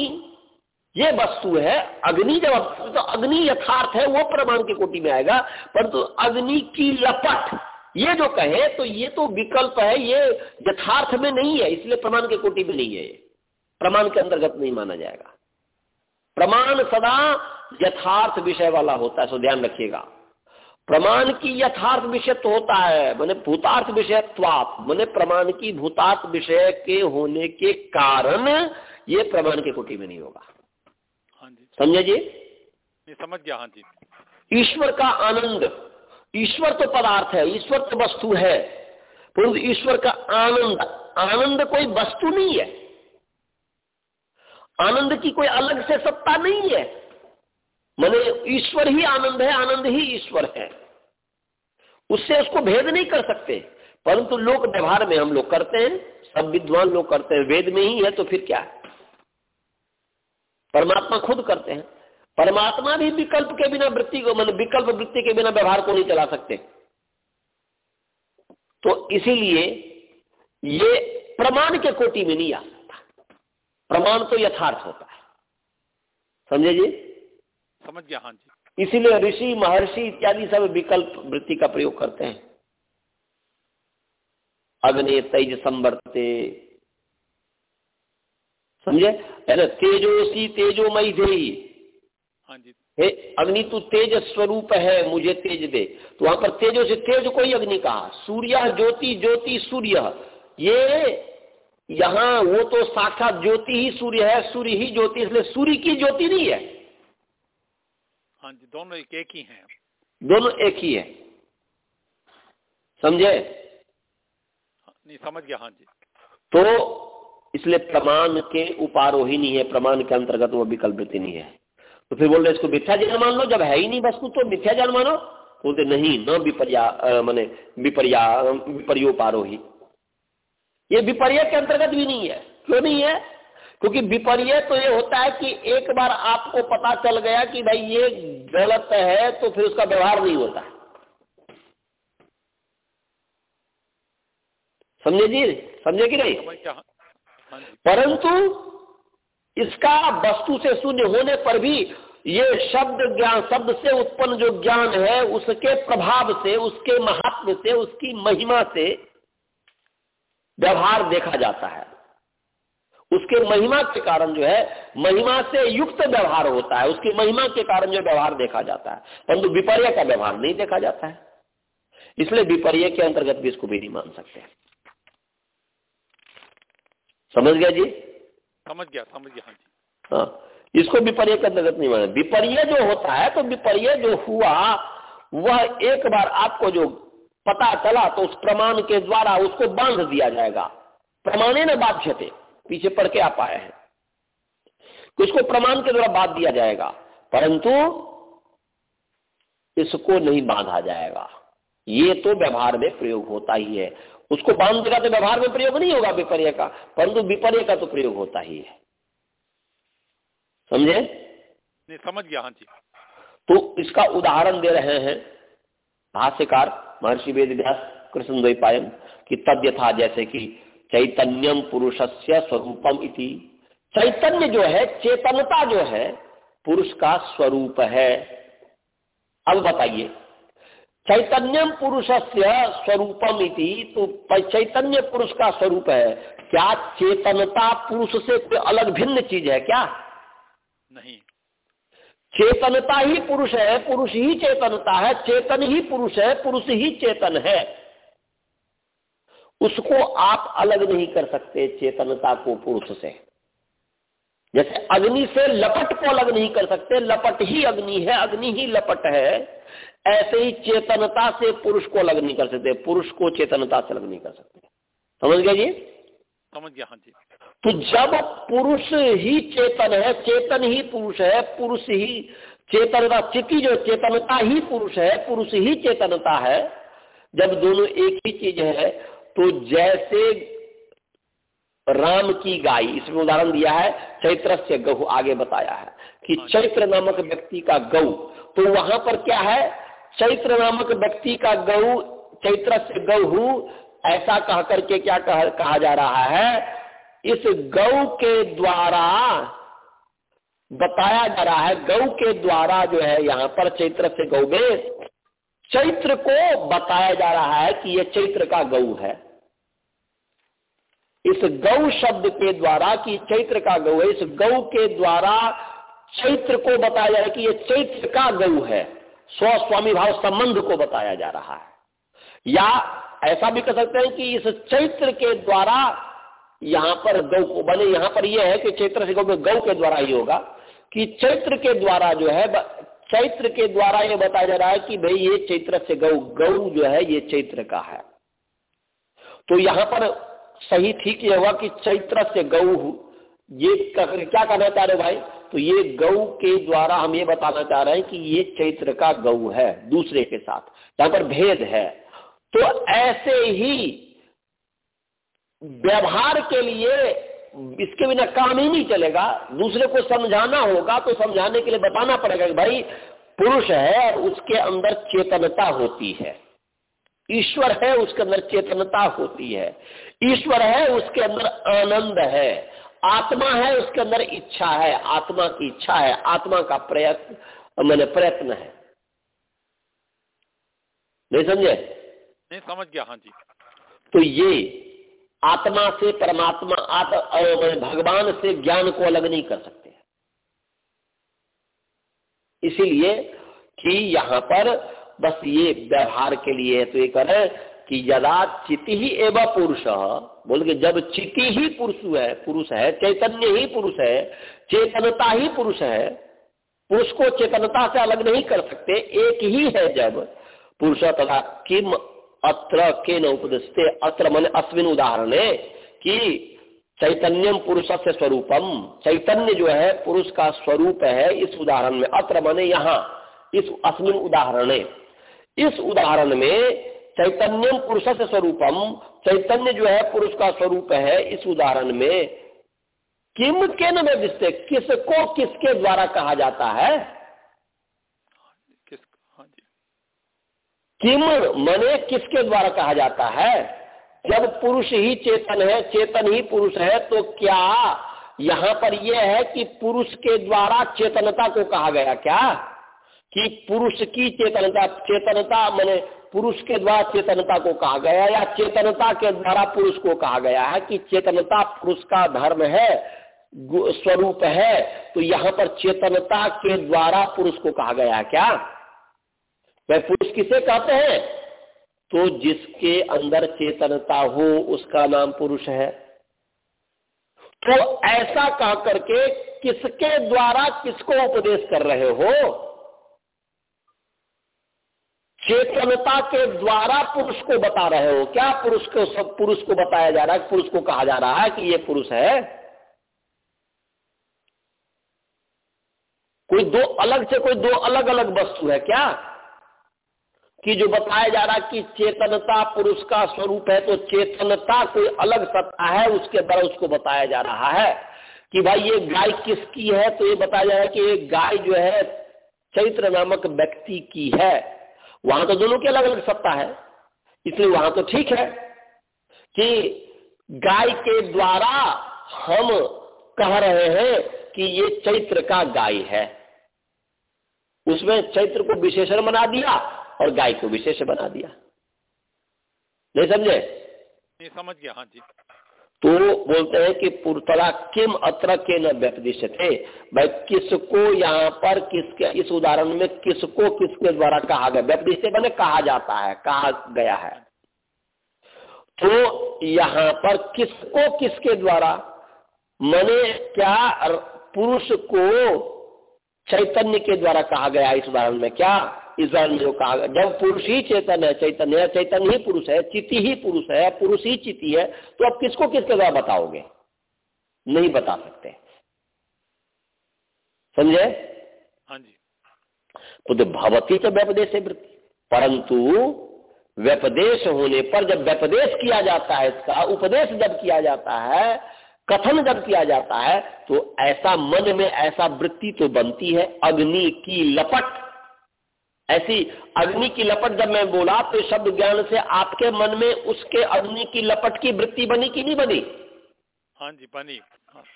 ये वस्तु है, अग्नि, जब तो अग्नि यथार्थ है, वो प्रमाण के कोटि में आएगा, परंतु तो अग्नि की लपट, ये जो कहे तो ये तो विकल्प है, ये यथार्थ में नहीं है, इसलिए प्रमाण के कोटि में नहीं है प्रमाण के अंतर्गत नहीं माना जाएगा। प्रमाण सदा यथार्थ विषय वाला होता है, सो ध्यान रखिएगा। प्रमाण की यथार्थ विषय तो होता है, मैंने भूतार्थ विषय त्वाप, मैंने प्रमाण की भूतार्थ विषय के होने के कारण ये प्रमाण के कोटि में नहीं होगा। समझे जी? समझ गया हाँ जी। ईश्वर का आनंद ईश्वर तो पदार्थ है ईश्वर तो वस्तु है। परंतु ईश्वर का आनंद आनंद कोई वस्तु नहीं है। आनंद की कोई अलग से सत्ता नहीं है। मैंने ईश्वर ही आनंद है आनंद ही ईश्वर है। उससे उसको भेद नहीं कर सकते। परंतु लोक व्यवहार में हम लोग करते हैं सब विद्वान लोग करते हैं वेद में ही है तो फिर क्या? परमात्मा खुद करते हैं। परमात्मा भी विकल्प के बिना वृत्ति को मतलब विकल्प वृत्ति के बिना व्यवहार को नहीं चला सकते। तो इसीलिए ये प्रमाण के कोटि में नहीं आ सकता। प्रमाण तो यथार्थ होता है। समझे जी? समझ गया हाँ जी। इसीलिए ऋषि महर्षि इत्यादि सब विकल्प वृत्ति का प्रयोग करते हैं। अग्नि तेज संवर्ते समझे? तेजोसी तेजोमयी देही। हाँ जी। हे अग्नि तू तेज स्वरूप है मुझे तेज दे। तो वहाँ पर तेजो से तेज कोई अग्नि कहा? सूर्य ज्योति ज्योति सूर्य। ये यहाँ वो तो साक्षात ज्योति ही सूर्य है सूर्य ही ज्योति इसलिए सूर्य की ज्योति नहीं है। हाँ जी दोनों एक एक ही हैं। दोनों एक ही है। समझे? नहीं समझ गया हाँ जी। तो इसलिए प्रमाण के उपारोही नहीं है, प्रमाण के अंतर्गत वो विकल्पित नहीं है। तो फिर बोल रहे इसको मिथ्या ज्ञान मान लो जब है ही नहीं वस्तु तो मिथ्या ज्ञान मानो। बोलते, नहीं, न विपर्या मैंने विपर्या, विपर्योपारोही। ये विपर्य के अंतर्गत भी नहीं है। क्यों नहीं है? क्योंकि विपर्य तो ये होता है कि एक बार आपको पता चल गया कि भाई ये गलत है तो फिर उसका व्यवहार नहीं होता। समझे जी? समझे कि नहीं? परंतु इसका वस्तु से शून्य होने पर भी ये शब्द ज्ञान, शब्द से उत्पन्न जो ज्ञान है, उसके प्रभाव से, उसके महात्म से, उसकी महिमा से व्यवहार देखा जाता है। उसके महिमा के कारण जो है, महिमा से युक्त व्यवहार होता है। उसकी महिमा के कारण जो व्यवहार देखा जाता है। परंतु विपर्य का व्यवहार नहीं देखा जाता है। इसलिए विपर्य के अंतर्गत भी इसको भी नहीं मान सकते। समझ गया जी? समझ गया समझ गया हाँ जी। हाँ इसको विपर्य के अंतर्गत नहीं माना। विपर्य जो होता है तो विपर्य जो हुआ वह एक बार आपको जो पता चला तो उस प्रमाण के द्वारा उसको बाँध दिया जाएगा। प्रमाणे न बाध्यते पीछे पढ़ के आप आए हैं। तो इसको प्रमाण के द्वारा बाँध दिया जाएगा परंतु इसको नहीं बांधा जाएगा। ये तो व्यवहार में प्रयोग होता ही है। उसको बाँध देगा तो व्यवहार में प्रयोग नहीं होगा विपर्य का परंतु विपर्य का तो प्रयोग होता ही है। समझे? नहीं समझ गया हाँ जी। तो इसका उदाहरण दे रहे हैं भाष्यकार महर्षि वेद व्यास कृष्ण द्वैपायन कि तद्य था जैसे कि चैतन्यम पुरुष से स्वरूपम इति। चैतन्य जो है चेतनता जो है पुरुष का स्वरूप है। अब बताइए चैतन्यम पुरुष से स्वरूपम इति तो चैतन्य पुरुष का स्वरूप है। क्या चेतनता पुरुष से कोई अलग भिन्न चीज़ है क्या? नहीं। चेतनता ही पुरुष है पुरुष ही चेतनता है चेतन ही पुरुष है पुरुष ही चेतन है। उसको आप अलग नहीं कर सकते चेतनता को पुरुष से। जैसे अग्नि से लपट को अलग नहीं कर सकते लपट ही अग्नि है अग्नि ही लपट है। ऐसे ही चेतनता से पुरुष को अलग नहीं कर सकते पुरुष को चेतनता से अलग नहीं कर सकते। समझ गया जी? समझ गया हाँ जी। तो जब पुरुष ही चेतन है चेतन ही पुरुष है पुरुष ही चेतनता चिति जो चेतनता ही पुरुष है पुरुष ही चेतनता है जब दोनों एक ही चीज़ है तो जैसे राम की गाय इसमें उदाहरण दिया है चैत्र से गहु आगे बताया है कि हाँ चैत्र नामक व्यक्ति का गौ तो वहाँ पर क्या है? चैत्र नामक व्यक्ति का गौ चैत्र से गहु ऐसा कह करके क्या कह, कहा जा रहा है? इस गौ के द्वारा बताया जा रहा है गौ के द्वारा जो है यहाँ पर चैत्र से गौ में चैत्र को बताया जा रहा है कि यह चैत्र का गौ है। इस गौ शब्द के द्वारा कि चैत्र का गौ है इस गौ के द्वारा चैत्र को बताया जा रहा है कि यह चैत्र का गौ है। स्वस्वामी भाव संबंध को बताया जा रहा है। या ऐसा भी कह सकते हैं कि इस चैत्र के द्वारा यहाँ पर गौ को, बने यहाँ पर यह है कि चैत्र से गौ गौ के द्वारा ही होगा कि चैत्र के द्वारा जो है चैत्र के द्वारा यह बताया जा रहा है कि भाई ये चैत्र से गौ गौ जो है, ये चैत्र का है। तो यहाँ पर सही ठीक यह हुआ कि चैत्र से गौ ये क्या कहना चाह रहे भाई? तो ये गौ के द्वारा हम ये बताना चाह रहे हैं कि ये चैत्र का गौ है, दूसरे के साथ। यहाँ पर भेद है। तो ऐसे ही व्यवहार के लिए इसके बिना काम ही नहीं चलेगा। दूसरे को समझाना होगा तो समझाने के लिए बताना पड़ेगा कि भाई, पुरुष है और उसके अंदर चेतनता होती है। ईश्वर है, उसके अंदर चेतनता होती है। ईश्वर है, उसके अंदर आनंद है। आत्मा है उसके अंदर इच्छा है आत्मा की इच्छा है आत्मा का प्रयत्न मैंने प्रयत्न है। नहीं समझे? नहीं समझ गया हाँ जी। तो ये आत्मा से परमात्मा आत्म भगवान से ज्ञान को अलग नहीं कर सकते। इसीलिए कि यहाँ पर बस ये व्यवहार के लिए तो ये करें कि यदा चिति ही एवं पुरुष। बोल के जब चिति ही पुरुष है पुरुष है, चैतन्य ही पुरुष है, चेतनता ही पुरुष है, पुरुष को चेतनता से अलग नहीं कर सकते, एक ही है जब पुरुष तथा किम अत्र के न उपदेशते अत्र मन अश्विन उदाहरण है कि चैतन्यम पुरुष से स्वरूपम चैतन्य जो है, पुरुष का स्वरूप है इस उदाहरण में। अत्र मने यहाँ, इस अश्विन उदाहरण। इस उदाहरण में चैतन्यम पुरुष से स्वरूपम। चैतन्य जो है पुरुष का स्वरूप है इस उदाहरण में। किम के न विस्ते किसको किसके द्वारा कहा जाता है? हाँ किम मने किसके द्वारा कहा जाता है? जब पुरुष ही चेतन है चेतन ही पुरुष है तो क्या यहाँ पर यह है कि पुरुष के द्वारा चेतनता को कहा गया क्या? कि पुरुष की चेतनता चेतनता मैंने पुरुष के द्वारा चेतनता को कहा गया या चेतनता के द्वारा पुरुष को कहा गया है कि चेतनता पुरुष का धर्म है स्वरूप है तो यहाँ पर चेतनता के द्वारा पुरुष को कहा गया है क्या? वह पुरुष किसे कहते हैं? तो जिसके अंदर चेतनता हो, उसका नाम पुरुष है। तो ऐसा कह करके किसके द्वारा किसको उपदेश कर रहे हो? चेतनता के द्वारा पुरुष को बता रहे हो। क्या पुरुष को सब पुरुष को बताया जा रहा है? पुरुष को कहा जा रहा है कि ये पुरुष है? कोई दो अलग से कोई दो अलग अलग वस्तु है क्या? कि जो बताया जा रहा कि चेतनता पुरुष का स्वरूप है तो चेतनता कोई अलग सत्ता है, उसके द्वारा उसको बताया जा रहा है। कि भाई ये गाय किसकी है? तो ये बताया जा रहा है कि ये गाय जो है चैत्र नामक व्यक्ति की है। वहाँ तो दोनों की अलग अलग सत्ता है। इसलिए वहाँ तो ठीक है कि गाय के द्वारा हम कह रहे हैं कि ये चैत्र का गाय है। उसमें चैत्र को विशेषण बना दिया और गाय को विशेष बना दिया। नहीं समझे? नहीं, समझ गया हाँ जी। तो बोलते हैं कि पुरतला किम अत्र के न व्यपदिश थे? भाई, किसको यहाँ पर किसके, इस उदाहरण में किसको किसके द्वारा कहा गया? व्यपदिश बने कहा जाता है, कहा गया है। तो यहाँ पर किसको किसके द्वारा? मने क्या पुरुष को चैतन्य के द्वारा कहा गया इस उदाहरण में? क्या? में जो कहा जब पुरुष ही चेतन है चैतन्य है चैतन्य ही पुरुष है चिति ही पुरुष है पुरुष ही चिति है तो अब किसको किसके द्वारा बताओगे? नहीं बता सकते। समझे? हाँ जी। तो भवती तो व्यपदेश है वृत्ति। परंतु व्यपदेश होने पर जब व्यपदेश किया जाता है इसका उपदेश जब किया जाता है कथन जब किया जाता है तो ऐसा मन में ऐसा वृत्ति तो बनती है अग्नि की लपट ऐसी अग्नि की लपट जब मैं बोला तो शब्द ज्ञान से आपके मन में उसके अग्नि की लपट की वृत्ति बनी कि नहीं बनी? हाँ जी बनी।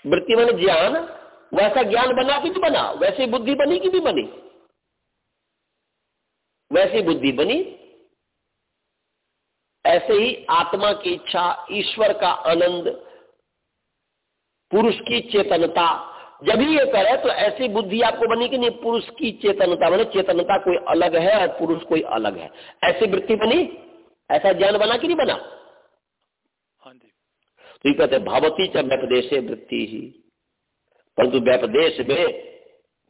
वृत्ति बनी ज्ञान? वैसा ज्ञान बना कि नहीं बना? वैसी बुद्धि बनी कि नहीं बनी? वैसी बुद्धि बनी। ऐसे ही आत्मा की इच्छा ईश्वर का आनंद पुरुष की चेतनता जब ये करे तो ऐसी बुद्धि आपको बनी कि नहीं पुरुष की चेतनता बने चेतनता कोई अलग है और पुरुष कोई अलग है। ऐसी वृत्ति बनी? ऐसा ज्ञान बना कि नहीं बना? हाँ जी। तो ये कहते भावती च व्यपदेश वृत्ति ही। परंतु व्यपदेश में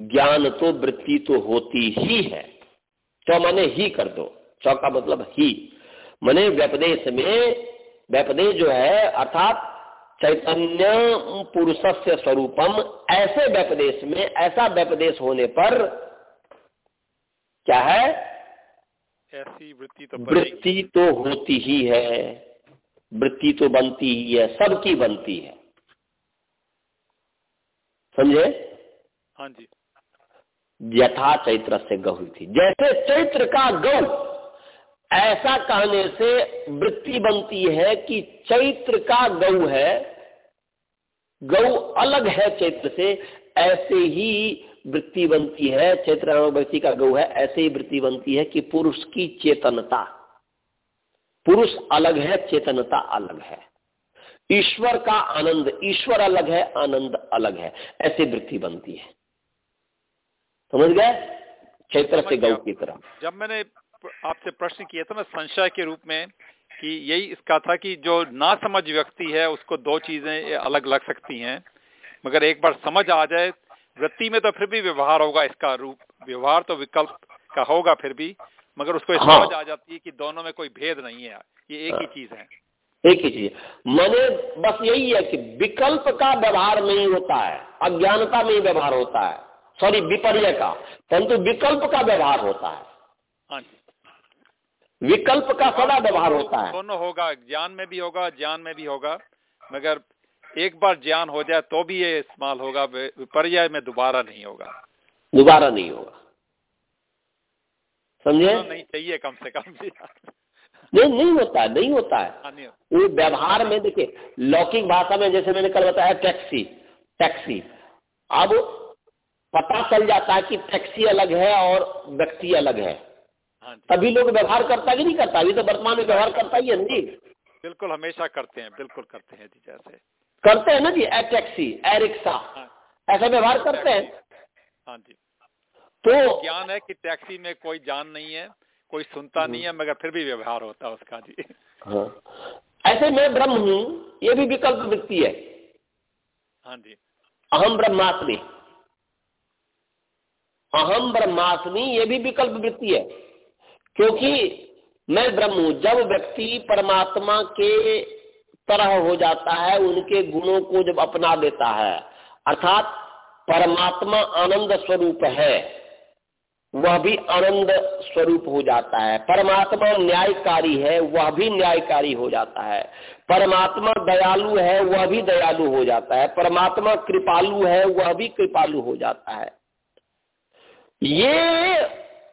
ज्ञान तो वृत्ति तो होती ही है। चौ माने ही कर दो। चौ का मतलब ही। मने व्यपदेश में व्यपदेश जो है अर्थात चैतन्य पुरुष से स्वरूपम ऐसे व्यपदेश में ऐसा व्यपदेश होने पर क्या है? ऐसी वृत्ति तो वृत्ति तो होती ही है। वृत्ति तो बनती ही है सबकी बनती है। समझे? हाँ जी। यथा चैत्र से गहु थी। जैसे चैत्र का गौ ऐसा कहने से वृत्ति बनती है कि चैत्र का गौ है गौ अलग है चैत्र से ऐसे ही वृत्ति बनती है। चैत्र व्यक्ति का गौ है ऐसे ही वृत्ति बनती है कि पुरुष की चेतनता। पुरुष अलग है चेतनता अलग है। ईश्वर का आनंद ईश्वर अलग है आनंद अलग है। ऐसी वृत्ति बनती है। समझ गए? क्षेत्र से गौ की तरह जब मैंने आपसे प्रश्न किया था ना संशय के रूप में कि यही इसका था कि जो ना समझ व्यक्ति है उसको दो चीज़ें अलग लग सकती हैं। मगर एक बार समझ आ जाए वृत्ति में तो फिर भी व्यवहार होगा इसका रूप। व्यवहार तो विकल्प का होगा फिर भी मगर उसको हाँ। समझ आ जाती है कि दोनों में कोई भेद नहीं है। ये एक ही हाँ। चीज़ है। एक ही चीज़। मैंने बस यही है कि विकल्प का व्यवहार नहीं होता है अज्ञानता में ही व्यवहार होता है। सॉरी विपर्य का। परंतु विकल्प का व्यवहार होता है। हाँ विकल्प का सदा व्यवहार होता है। दोनों होगा ज्ञान में भी होगा ज्ञान में भी होगा मगर एक बार ज्ञान हो जाए तो भी ये इस्तेमाल होगा विपर्य में दोबारा नहीं होगा। दोबारा नहीं होगा। समझे? नहीं चाहिए कम से कम नहीं नहीं होता है नहीं होता है। हाँ, वो व्यवहार में देखिए लौकिक भाषा में जैसे मैंने कल बताया टैक्सी टैक्सी। अब पता चल जाता है कि टैक्सी अलग है और व्यक्ति अलग है हाँ। तभी लोग व्यवहार करता कि नहीं करता? अभी तो वर्तमान में व्यवहार करता ही है जी। बिल्कुल हमेशा करते हैं बिल्कुल करते हैं जी जैसे। करते हैं ना जी ए टैक्सी ए रिक्शा। हाँ। ऐसा व्यवहार करते हैं? हाँ जी। तो ज्ञान है कि टैक्सी में कोई जान नहीं है कोई सुनता नहीं है मगर फिर भी व्यवहार होता है उसका जी। हाँ। ऐसे मैं ब्रह्म हूँ ये भी विकल्प वृत्ति है। हाँ जी। अहम ब्रह्मास्मि। अहम ब्रह्मास्मि ये भी विकल्प वृत्ति है। क्योंकि मैं ब्रह्म हूँ। जब व्यक्ति परमात्मा के तरह हो जाता है, उनके गुणों को जब अपना देता है, अर्थात परमात्मा आनंद स्वरूप है, वह भी आनंद स्वरूप हो जाता है। परमात्मा न्यायकारी है, वह भी न्यायकारी हो जाता है। परमात्मा दयालु है, वह भी दयालु हो जाता है। परमात्मा कृपालु है, वह भी कृपालु हो जाता है। ये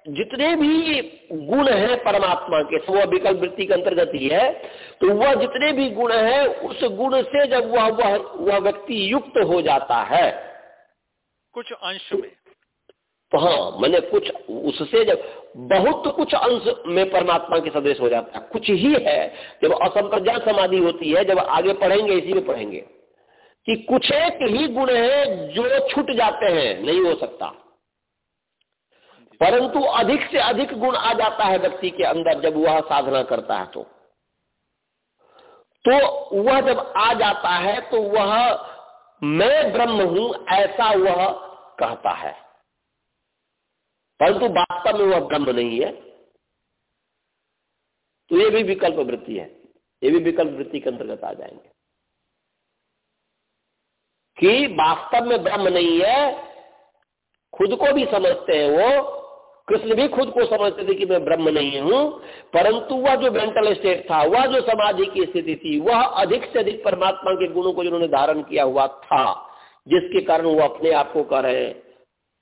जितने भी गुण हैं परमात्मा के वह विकल्प वृत्ति के अंतर्गत ही है तो वह जितने भी गुण हैं उस गुण से जब वह वह वह व्यक्ति युक्त हो जाता है। कुछ अंश में। तो हाँ मैंने कुछ उससे जब बहुत कुछ अंश में परमात्मा के सदृश हो जाता है। कुछ ही है जब असंप्रज्ञा समाधि होती है जब आगे पढ़ेंगे इसी में पढ़ेंगे। कि कुछ एक ही गुण है जो छूट जाते हैं नहीं हो सकता। परंतु अधिक से अधिक गुण आ जाता है व्यक्ति के अंदर जब वह साधना करता है तो। तो वह जब आ जाता है तो वह, मैं ब्रह्म हूँ, ऐसा वह कहता है। परंतु वास्तव में वह ब्रह्म नहीं है। तो ये भी विकल्प वृत्ति है। ये भी विकल्प वृत्ति के अंतर्गत आ जाएँगे। कि वास्तव में ब्रह्म नहीं है, खुद को भी समझते हैं वो कृष्ण भी खुद को समझते थे कि मैं ब्रह्म नहीं हूँ परंतु वह जो मेंटल स्टेट था वह जो समाधि की स्थिति थी वह अधिक से अधिक परमात्मा के गुणों को जिन्होंने धारण किया हुआ था जिसके कारण वो अपने आप को कह रहे हैं।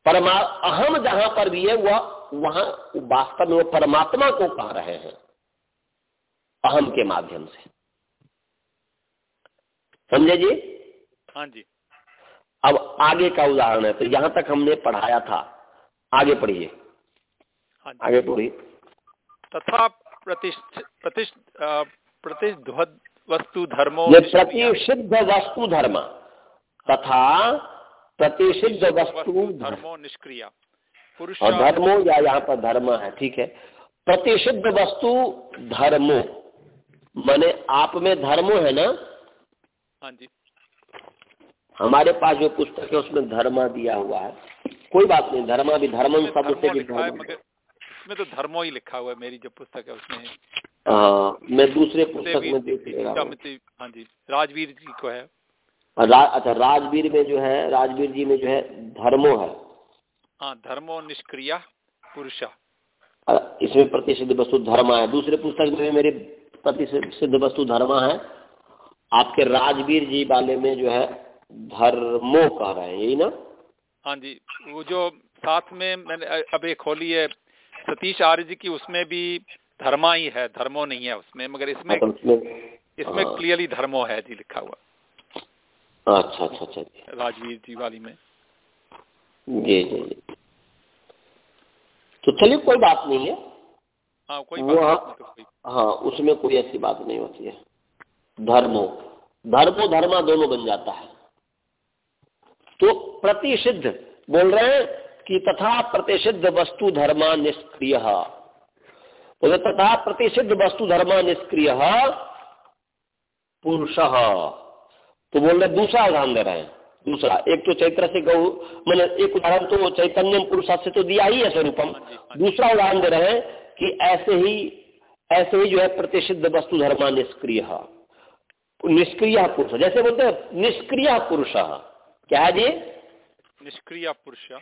परमा अहम जहाँ पर भी है वह वहाँ वास्तव में वो परमात्मा को कह रहे हैं अहम के माध्यम से। समझे जी? हाँ जी। अब आगे का उदाहरण है तो यहाँ तक हमने पढ़ाया था आगे पढ़िए। आगे पढ़िए तथा प्रतिष्ठ प्रतिध्वद वस्तु धर्मो प्रतिषिद्ध वस्तु धर्म तथा प्रतिषिद्ध वस्तु धर्मो। निष्क्रिया। पुरुष और धर्मो या यहाँ पर धर्म है ठीक है। प्रतिषिद्ध वस्तु धर्मो माने आप में धर्मो है ना? हाँ जी। हमारे पास जो पुस्तक है उसमें धर्मा दिया हुआ है। कोई बात नहीं धर्मा भी धर्म शब्द से भी धर्म इसमें तो धर्मो ही लिखा हुआ है मेरी जो पुस्तक है उसमें। हाँ मैं दूसरे पुस्तक में देख हाँ। जी राजवीर जी को है। रा, अच्छा राजवीर में जो है राजवीर जी में जो है धर्मो है। हाँ धर्मो निष्क्रिया पुरुषा। इसमें प्रतिषिद्ध वस्तु धर्म है। दूसरे पुस्तक में मेरे प्रतिषिद्ध वस्तु धर्म है। आपके राजवीर जी वाले में जो है धर्मो कह रहे हैं यही ना? हाँ जी वो जो साथ में मैंने अब एक खोली है सतीश आर्य जी की उसमें भी धर्मा ही है धर्मो नहीं है उसमें मगर इसमें अच्छा, इसमें क्लियरली हाँ। धर्मो है जी लिखा हुआ। अच्छा अच्छा अच्छा राजवीर जी वाली में। जी जी तो चलिए कोई बात नहीं है। हाँ कोई बात हाँ, नहीं तो हाँ उसमें कोई ऐसी बात नहीं होती है। धर्मो। धर्मो धर्मा दोनों बन जाता है। तो प्रतिषिद्ध बोल रहे हैं कि तथा प्रतिषिद्ध वस्तु धर्मा निष्क्रिय बोले, तथा प्रतिषिद्ध वस्तु धर्मा निष्क्रिय पुरुष। तो बोल रहे दूसरा उदाहरण दे रहे हैं। दूसरा, एक तो चैत्र से गौ, मैंने एक उदाहरण तो चैतन्य पुरुष से तो दिया ही है स्वरूपम। दूसरा उदाहरण दे रहे हैं कि ऐसे ही ऐसे ही जो है प्रतिषिद्ध वस्तु धर्मा निष्क्रिय निष्क्रिय पुरुष, जैसे बोलते हैं, निष्क्रिय पुरुष। क्या है जी? निष्क्रिय पुरुष।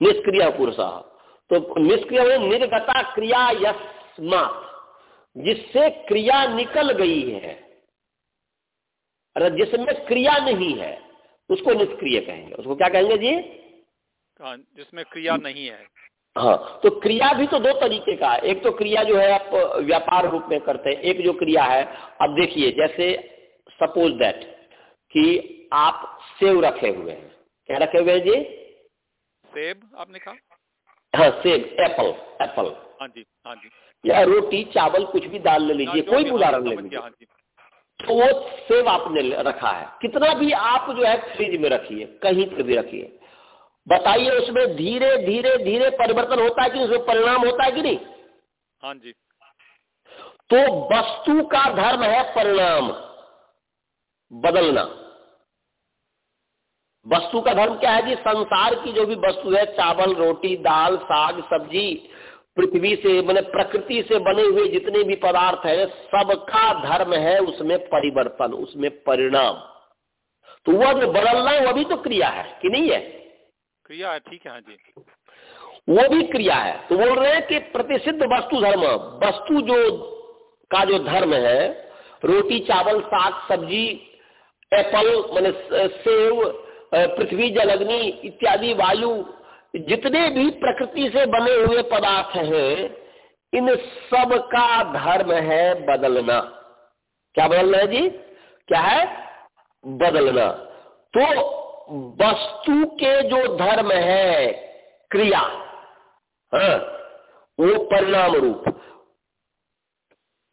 निष्क्रिय पुरुष। तो निष्क्रिय निर्गता क्रिया यस्मात जिससे क्रिया निकल गई है। अरे जिसमें क्रिया नहीं है उसको निष्क्रिय कहेंगे। उसको क्या कहेंगे जी? जिसमें क्रिया नहीं है। हाँ तो क्रिया भी तो दो तरीके का है। एक तो क्रिया जो है आप व्यापार रूप में करते हैं। एक जो क्रिया है अब देखिए जैसे सपोज़ दैट कि आप सेव रखे हुए हैं। क्या रखे हुए हैं जी? सेब आपने कहा? हाँ सेब एप्पल एप्पल। हाँ जी हाँ जी। या रोटी चावल कुछ भी दाल ले लीजिए हाँ, कोई उदाहरण ले लीजिए। हाँ तो वो सेव आपने रखा है। कितना भी आप जो है फ्रिज में रखिए कहीं पर भी रखिए। बताइए उसमें धीरे धीरे धीरे परिवर्तन होता है कि उसमें परिणाम होता है कि नहीं? हाँ जी। तो वस्तु का धर्म है परिणाम बदलना। वस्तु का धर्म क्या है जी? संसार की जो भी वस्तु है चावल रोटी दाल साग सब्ज़ी पृथ्वी से मैंने प्रकृति से बने हुए जितने भी पदार्थ है सबका धर्म है उसमें परिवर्तन उसमें परिणाम। तो वह जो बदलना है वह भी तो क्रिया है कि नहीं है? क्रिया है ठीक है हाँ जी। वो भी क्रिया है। तो बोल रहे हैं कि प्रतिषिद्ध वस्तु धर्म वस्तु जो का जो धर्म है रोटी चावल साग सब्ज़ी एप्पल मैंने सेव पृथ्वी जल अग्नि इत्यादि वायु जितने भी प्रकृति से बने हुए पदार्थ हैं इन सब का धर्म है बदलना। क्या बदलना है जी? क्या है? बदलना। तो वस्तु के जो धर्म है क्रिया हाँ, वो परिणाम रूप।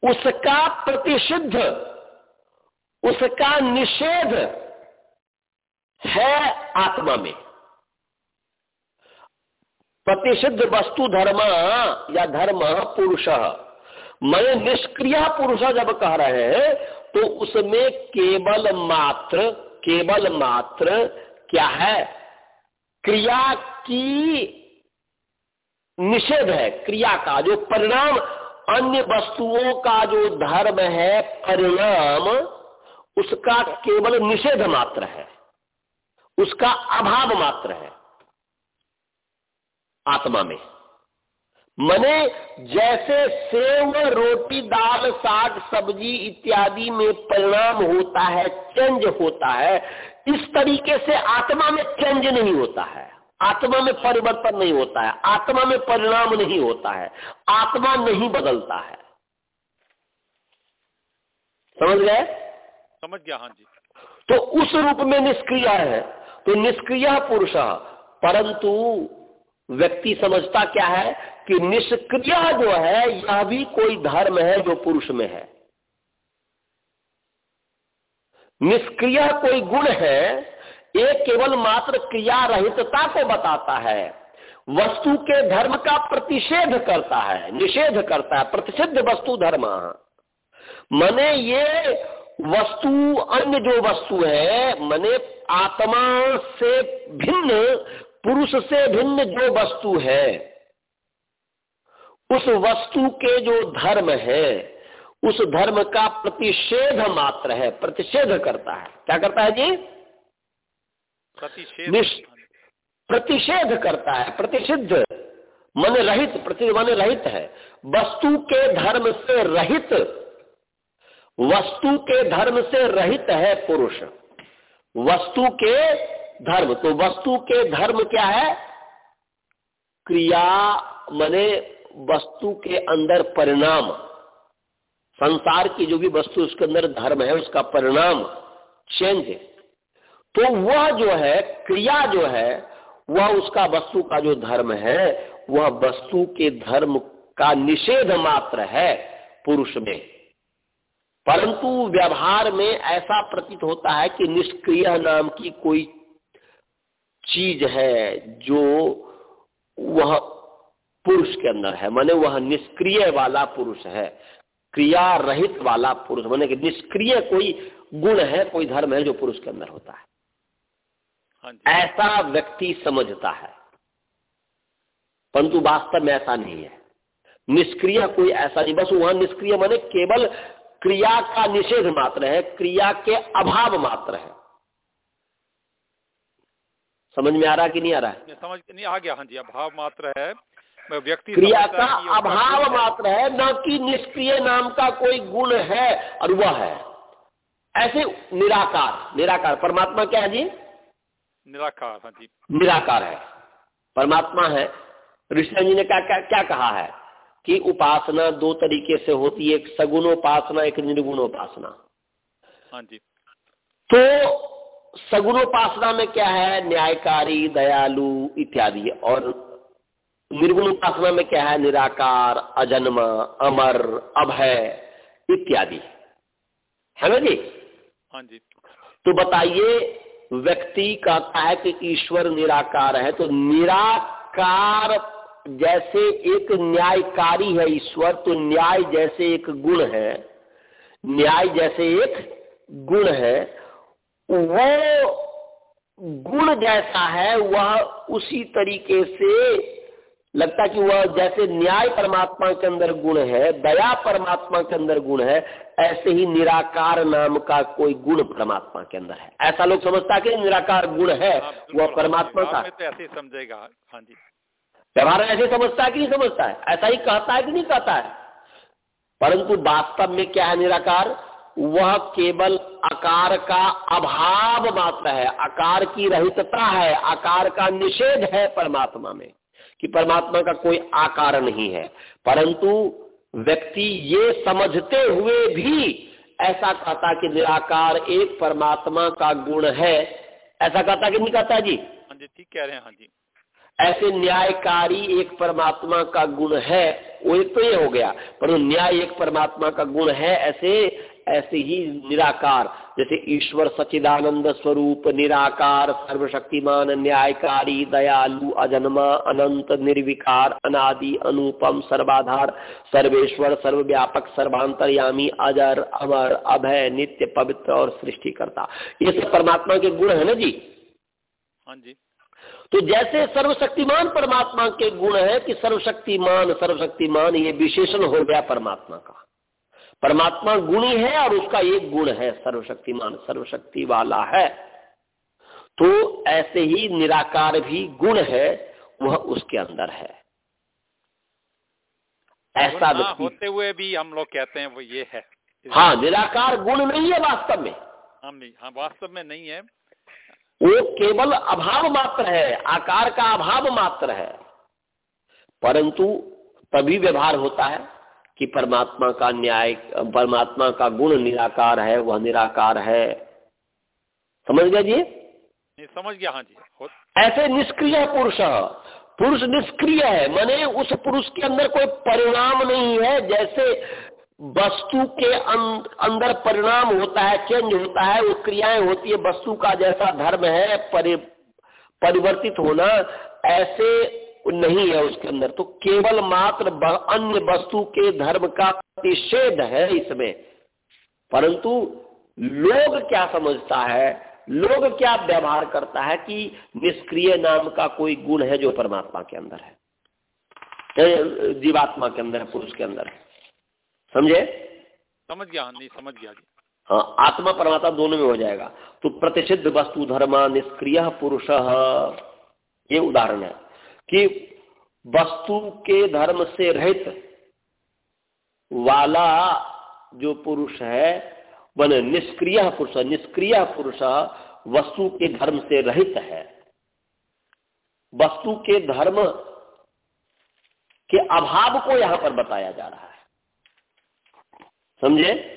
उसका प्रतिषिद्ध उसका निषेध है आत्मा में। प्रतिषिद्ध वस्तु धर्म या धर्म पुरुष। मैं निष्क्रिय पुरुष जब कह रहे हैं तो उसमें केवल मात्र केवल मात्र क्या है? क्रिया की निषेध है, क्रिया का जो परिणाम, अन्य वस्तुओं का जो धर्म है, परिणाम, उसका केवल निषेध मात्र है। उसका अभाव मात्र है आत्मा में। मने जैसे सेव रोटी दाल साग सब्ज़ी इत्यादि में परिणाम होता है चेंज होता है इस तरीके से आत्मा में चेंज नहीं होता है। आत्मा में परिवर्तन नहीं होता है आत्मा में परिणाम नहीं होता है आत्मा नहीं बदलता है। समझ गए? समझ गया हाँ जी। तो उस रूप में निष्क्रिय है। तो निष्क्रिय पुरुष, परंतु व्यक्ति समझता क्या है कि निष्क्रिय जो है, यह भी कोई धर्म है जो पुरुष में है। निष्क्रिय कोई गुण है एक केवल मात्र क्रिया रहितता को बताता है। वस्तु के धर्म का प्रतिषेध करता है, निषेध करता है प्रतिषिध वस्तु धर्म। मने ये वस्तु अन्य जो वस्तु है मने आत्मा से भिन्न पुरुष से भिन्न जो वस्तु है उस वस्तु के जो धर्म है उस धर्म का प्रतिषेध मात्र है प्रतिषेध करता है। क्या करता है जी? प्रतिषेध प्रतिषेध करता है प्रतिषिद्ध मन रहित प्रति मन रहित है। वस्तु के धर्म से रहित वस्तु के धर्म से रहित है पुरुष। वस्तु के धर्म तो वस्तु के धर्म क्या है? क्रिया मने वस्तु के अंदर परिणाम। संसार की जो भी वस्तु उसके अंदर धर्म है, उसका परिणाम चेंज तो वह जो है, क्रिया जो है, वह उसका वस्तु का जो धर्म है, वह वस्तु के धर्म का निषेध मात्र है पुरुष में। परंतु व्यवहार में ऐसा प्रतीत होता है कि निष्क्रिय नाम की कोई चीज़ है जो वह पुरुष के अंदर है। माने वह निष्क्रिय वाला पुरुष है। क्रिया रहित वाला पुरुष। माने कि निष्क्रिय कोई गुण है कोई धर्म है जो पुरुष के अंदर होता है। हाँ ऐसा व्यक्ति समझता है। परंतु वास्तव में ऐसा नहीं है। निष्क्रिय कोई ऐसा नहीं बस वहाँ निष्क्रिय माने केवल क्रिया का निषेध मात्र है क्रिया के अभाव मात्र है। समझ में आ रहा कि नहीं आ रहा है? समझ नहीं आ गया हाँ जी अभाव मात्र है। व्यक्ति क्रिया का अभाव मात्र है न कि निष्क्रिय नाम का कोई गुण है और वह है। ऐसे निराकार निराकार। परमात्मा क्या है जी? निराकार हाँ जी। निराकार है। परमात्मा है। ऋषि जी ने क्या क्या, क्या कहा है? कि उपासना दो तरीके से होती है एक सगुण उपासना एक निर्गुण उपासना हाँ जी। तो सगुणोपासना में क्या है? न्यायकारी दयालु इत्यादि। और निर्गुण उपासना में क्या है? निराकार अजन्मा अमर अभय इत्यादि। है ना जी? हाँ जी। तो बताइए व्यक्ति कहता है कि ईश्वर निराकार है तो निराकार जैसे एक न्यायकारी है ईश्वर तो न्याय जैसे एक गुण है। न्याय जैसे एक गुण है। वो गुण जैसा है वह उसी तरीके से लगता कि वह जैसे न्याय परमात्मा के अंदर गुण है दया परमात्मा के अंदर गुण है ऐसे ही निराकार नाम का कोई गुण परमात्मा के अंदर है। ऐसा लोग समझता कि निराकार गुण है वह परमात्मा का। तो ऐसे समझेगा। हाँ जी। व्यवहार ऐसे समझता है कि नहीं समझता है? ऐसा ही कहता है कि नहीं कहता है? परंतु वास्तव में क्या है निराकार? वह केवल आकार का अभाव मात्र है। आकार की रहितता है, आकार का निषेध है परमात्मा में कि परमात्मा का कोई आकार नहीं है। परंतु व्यक्ति ये समझते हुए भी ऐसा कहता कि निराकार एक परमात्मा का गुण है। ऐसा कहता कि नहीं कहता जी? हाँ जी, ठीक कह रहे हैं हाँ जी। ऐसे न्यायकारी एक परमात्मा का गुण है, वो एक तो ये हो गया। पर न्याय एक परमात्मा का गुण है, ऐसे ऐसे ही निराकार। जैसे ईश्वर सचिदानंद स्वरूप, निराकार, सर्वशक्तिमान, न्यायकारी, दयालु, अजन्मा, अनंत, निर्विकार, अनादि, अनुपम, सर्वाधार, सर्वेश्वर, सर्वव्यापक, सर्वांतरयामी, अजर, अमर, अभय, नित्य, पवित्र और सृष्टिकर्ता। ये सब परमात्मा के गुण है ना जी? हाँ जी। तो जैसे सर्वशक्तिमान परमात्मा के गुण है कि सर्वशक्तिमान सर्वशक्तिमान ये विशेषण हो गया परमात्मा का। परमात्मा गुणी है और उसका एक गुण है सर्वशक्तिमान सर्वशक्ति वाला है। तो ऐसे ही निराकार भी गुण है वह उसके अंदर है। ऐसा होते हुए भी हम लोग कहते हैं वो ये है। हाँ निराकार गुण नहीं है वास्तव में। हम नहीं हाँ वास्तव में नहीं है। वो केवल अभाव मात्र है आकार का अभाव मात्र है। परंतु तभी व्यवहार होता है कि परमात्मा का न्याय परमात्मा का गुण निराकार है वह निराकार है। समझ गया जी? समझ गया हाँ जी। ऐसे निष्क्रिय पुरुष पुरुष निष्क्रिय है माने उस पुरुष के अंदर कोई परिणाम नहीं है जैसे वस्तु के अंदर परिणाम होता है चेंज होता है वो क्रियाएँ होती है वस्तु का जैसा धर्म है परि, परिवर्तित होना ऐसे नहीं है उसके अंदर। तो केवल मात्र अन्य वस्तु के धर्म का निषेध है इसमें। परंतु लोग क्या समझता है? लोग क्या व्यवहार करता है कि निष्क्रिय नाम का कोई गुण है जो परमात्मा के अंदर है? जीवात्मा के अंदर है पुरुष के अंदर। है समझे? समझ गया नहीं समझ गया जी। हाँ आत्मा परमात्मा दोनों में हो जाएगा। तो प्रतिषिद्ध वस्तु धर्म निष्क्रिय पुरुष ये उदाहरण है कि वस्तु के धर्म से रहित वाला जो पुरुष है वन निष्क्रिय पुरुष निष्क्रिय पुरुष वस्तु के धर्म से रहित है। वस्तु के धर्म के अभाव को यहाँ पर बताया जा रहा है। समझे?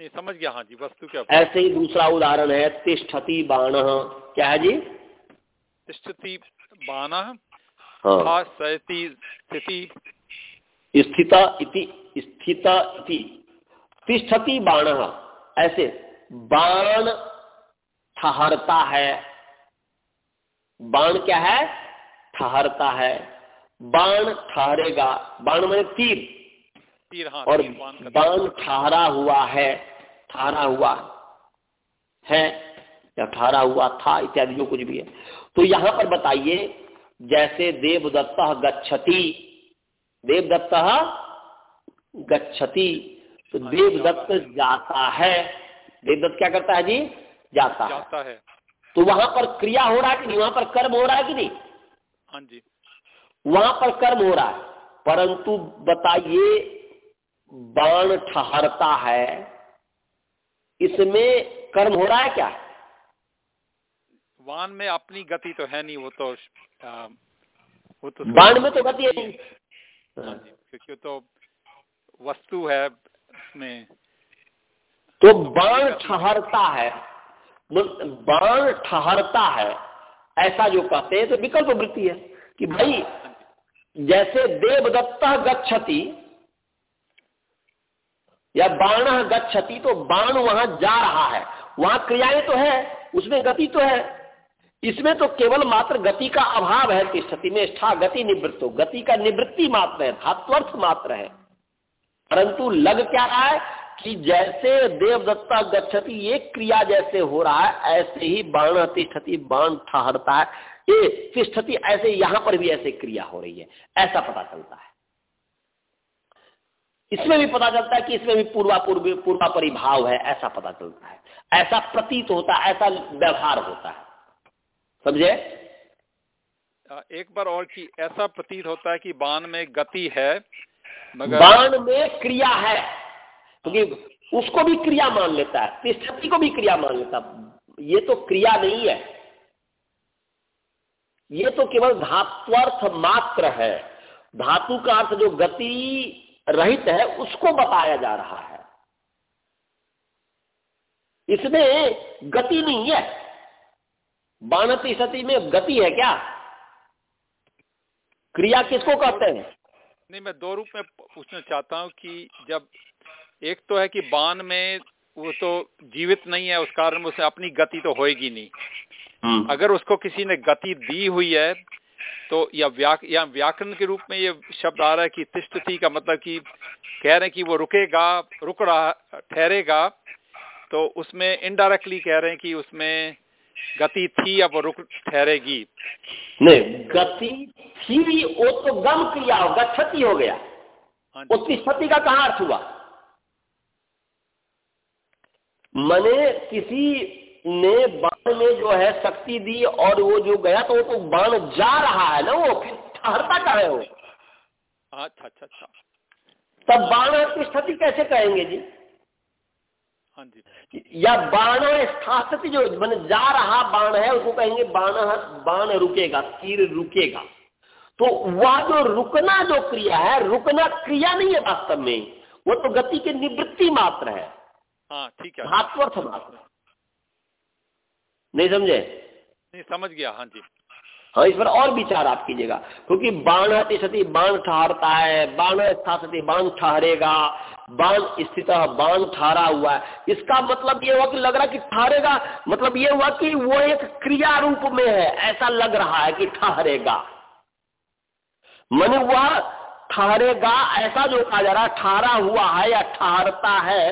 नहीं समझ गया हाँ जी वस्तु क्या ऐसे ही दूसरा उदाहरण है तिष्ठति बाण। क्या है जी? तिष्ठति बाण हाँ। स्थिति। स्थित इति स्थित इति। तिष्ठति बाण ऐसे बाण ठहरता है। बाण क्या है? ठहरता है। बाण ठहरेगा। बाण मैंने तीर। तीर हाँ और बाण ठहरा हुआ है ठहरा हुआ है या ठहरा हुआ था इत्यादि जो कुछ भी है। तो यहाँ पर बताइए जैसे देवदत्त गच्छति देवदत्त गच्छति तो हाँ देवदत्त जाता है। देवदत्त क्या करता है जी? जाता, जाता है।, है। तो वहाँ पर क्रिया हो रहा है कि नहीं? वहाँ पर कर्म हो रहा है कि नहीं? हाँ जी। वहाँ पर कर्म हो रहा है। परंतु बताइए बाण ठहरता है इसमें कर्म हो रहा है क्या? वान में अपनी गति तो है नहीं वो तो आ, वो तो बाण में तो गति है नहीं। हाँ क्योंकि तो वस्तु है उसमें। तो बाण ठहरता है बाण ठहरता है ऐसा जो कहते हैं तो विकल्प वृत्ति है कि भाई जैसे देवदत्ता गच्छति या बाण गच्छति तो बाण वहाँ जा रहा है। वहाँ क्रियाएँ तो है, उसमें गति तो है। इसमें तो केवल मात्र गति का अभाव है कि स्थिति में स्था गति निवृत्त हो। गति का निवृत्ति मात्र है, धात्वर्थ मात्र है। परंतु लग क्या रहा है कि जैसे देवदत्ता गच्छति, ये क्रिया जैसे हो रहा है, ऐसे ही बाण तिष्ठति, बाण ठहरता है। ये तिष्ठति ऐसे, यहाँ पर भी ऐसे क्रिया हो रही है। ऐसा पता चलता है। इसमें भी पता चलता है कि इसमें भी पूर्वा पूर्व पूर्वा परिभाव है ऐसा पता चलता है। ऐसा प्रतीत होता है ऐसा व्यवहार होता है। समझे? एक बार और कि ऐसा प्रतीत होता है कि बाण में गति है मगर बाण में क्रिया है क्योंकि उसको भी क्रिया मान लेता है तिष्ठति को भी क्रिया मान लेता है। ये तो क्रिया नहीं है। ये तो केवल धात्वर्थ मात्र है। धातु का अर्थ जो गति रहित है उसको बताया जा रहा है। इसमें गति नहीं है। बाणती सती में गति है क्या? क्रिया किसको कहते हैं? नहीं मैं दो रूप में पूछना चाहता हूँ कि जब एक तो है कि बाण में वो तो जीवित नहीं है उस कारण उसे अपनी गति तो होएगी नहीं। हम्म। अगर उसको किसी ने गति दी हुई है तो या व्याक या व्याकरण के रूप में ये शब्द आ रहा है कि तिष्ठति का मतलब कि कह रहे हैं कि वो रुकेगा रुक रहा ठहरेगा तो उसमें इनडायरेक्टली कह रहे हैं कि उसमें गति थी अब वो रुक ठहरेगी। नहीं गति थी वो तो गम क्रिया हो गति हो गया। हाँ तिष्ठति का कहा अर्थ हुआ? मने किसी ने बाण में जो है शक्ति दी और वो जो गया तो वो तो बाण जा रहा है ना वो फिर ठहरता का है वो? अच्छा अच्छा अच्छा। तब बाण की स्थिति कैसे कहेंगे जी? हाँ जी। या बाण स्थास्थिति जो मैंने जा रहा बाण है उसको कहेंगे बाण बाण रुकेगा तीर रुकेगा। तो वह जो रुकना जो क्रिया है रुकना क्रिया नहीं है वास्तव में वो तो गति की निवृत्ति मात्र है। हाँ ठीक है। मात्र। नहीं समझे? नहीं समझ गया हाँ जी। हाँ इस पर और विचार आप कीजिएगा क्योंकि बाण सती बाण ठहरता है बाण स्था सती बाण ठहरेगा बाण स्थित बाण ठहरा हुआ है। इसका मतलब ये हुआ कि लग रहा कि ठहरेगा मतलब ये हुआ कि वो एक क्रिया रूप में है ऐसा लग रहा है कि ठहरेगा। मन वह ठहरेगा ऐसा जो कहा जा रहा है ठहरा हुआ है या ठहरता है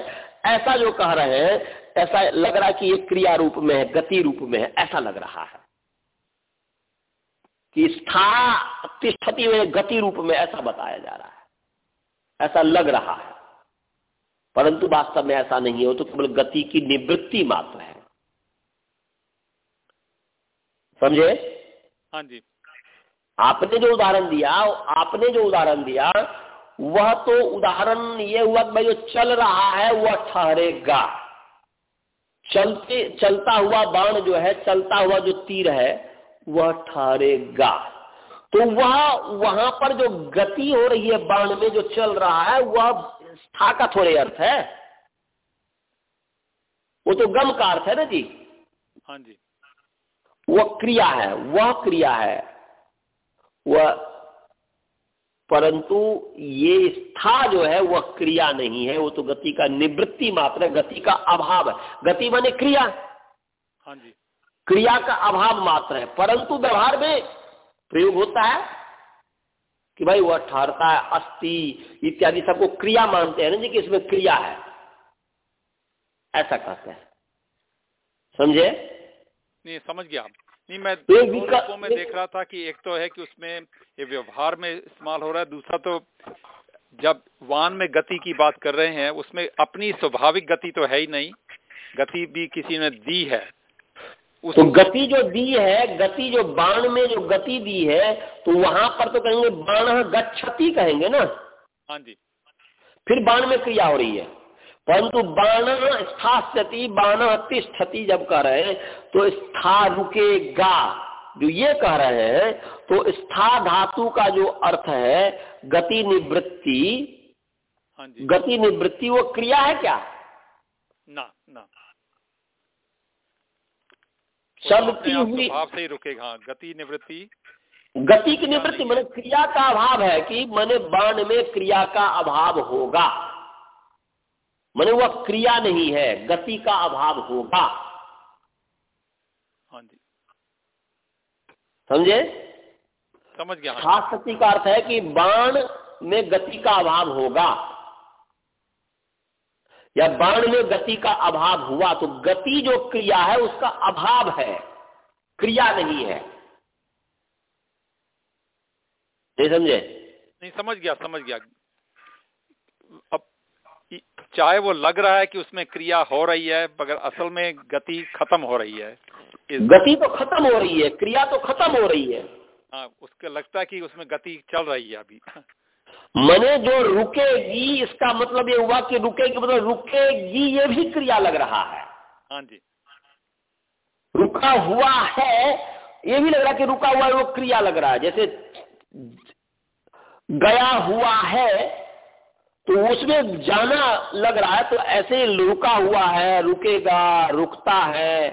ऐसा जो कह रहे हैं ऐसा लग रहा है कि ये क्रिया रूप में है गति रूप में है ऐसा लग रहा है। कि स्था तिष्ठति में गति रूप में ऐसा बताया जा रहा है। ऐसा लग रहा है। परंतु वास्तव में ऐसा नहीं हो तो केवल गति की निवृत्ति मात्र है। समझे? हाँ जी। आपने जो उदाहरण दिया आपने जो उदाहरण दिया वह तो उदाहरण ये हुआ कि भाई जो चल रहा है वह ठहरेगा। चलते चलता हुआ बाण जो है चलता हुआ जो तीर है वह ठहरेगा। तो वह वहाँ पर जो गति हो रही है बाण में जो चल रहा है वह स्था का थोड़े अर्थ है। वो तो गम का अर्थ है ना जी? हाँ जी। वह क्रिया है वह क्रिया है। वह परंतु ये स्था जो है वह क्रिया नहीं है। वो तो गति का निवृत्ति मात्र है गति का अभाव है। गति माने क्रिया। हाँ जी। क्रिया का अभाव मात्र है। परंतु व्यवहार में प्रयोग होता है कि भाई वह ठहरता है अस्थि इत्यादि सबको क्रिया मानते हैं ना जी कि इसमें क्रिया है। ऐसा कहते हैं। समझे? नहीं समझ गया। नहीं मैं रूपों में देख रहा था कि एक तो है कि उसमें ये व्यवहार में इस्तेमाल हो रहा है दूसरा तो जब वान में गति की बात कर रहे हैं उसमें अपनी स्वाभाविक गति तो है ही नहीं गति भी किसी ने दी है। तो गति जो दी है गति जो बाण में जो गति दी है तो वहाँ पर तो कहेंगे बाण गच्छति कहेंगे ना। हाँ जी। फिर बाण में क्रिया हो रही है। परंतु बाण स्थास्यति बाण तिष्ठति जब कह रहे हैं तो स्था रुकेगा। जो ये कह रहे हैं तो स्था धातु का जो अर्थ है गति निवृत्ति। हाँ गति निवृत्ति वो क्रिया है क्या? ना ना। चलती हुई भाव से रुकेगा। हाँ, गति निवृत्ति। गति की निवृत्ति मैंने क्रिया का अभाव है कि मैंने बाण में क्रिया का अभाव होगा। मैंने वह क्रिया नहीं है गति का अभाव होगा। हाँ समझे? समझ गया। खास शक्ति का अर्थ है कि बाण में गति का अभाव होगा। या बाण में गति का अभाव हुआ तो गति जो क्रिया है उसका अभाव है। क्रिया नहीं है। नहीं समझे? नहीं समझ गया समझ गया। चाहे वो लग रहा है कि उसमें क्रिया हो रही है मगर असल में गति खत्म हो रही है। गति तो खत्म हो रही है क्रिया तो खत्म हो रही है। हाँ उसके लगता है कि उसमें गति चल रही है अभी। मने जो रुकेगी इसका मतलब ये हुआ कि रुकेगी मतलब रुकेगी ये भी क्रिया लग रहा है। हाँ जी। रुका हुआ है ये भी लग रहा है कि रुका हुआ है वो क्रिया लग रहा है। जैसे गया हुआ है तो उसमें जाना लग रहा है तो ऐसे रुका हुआ है रुकेगा रुकता है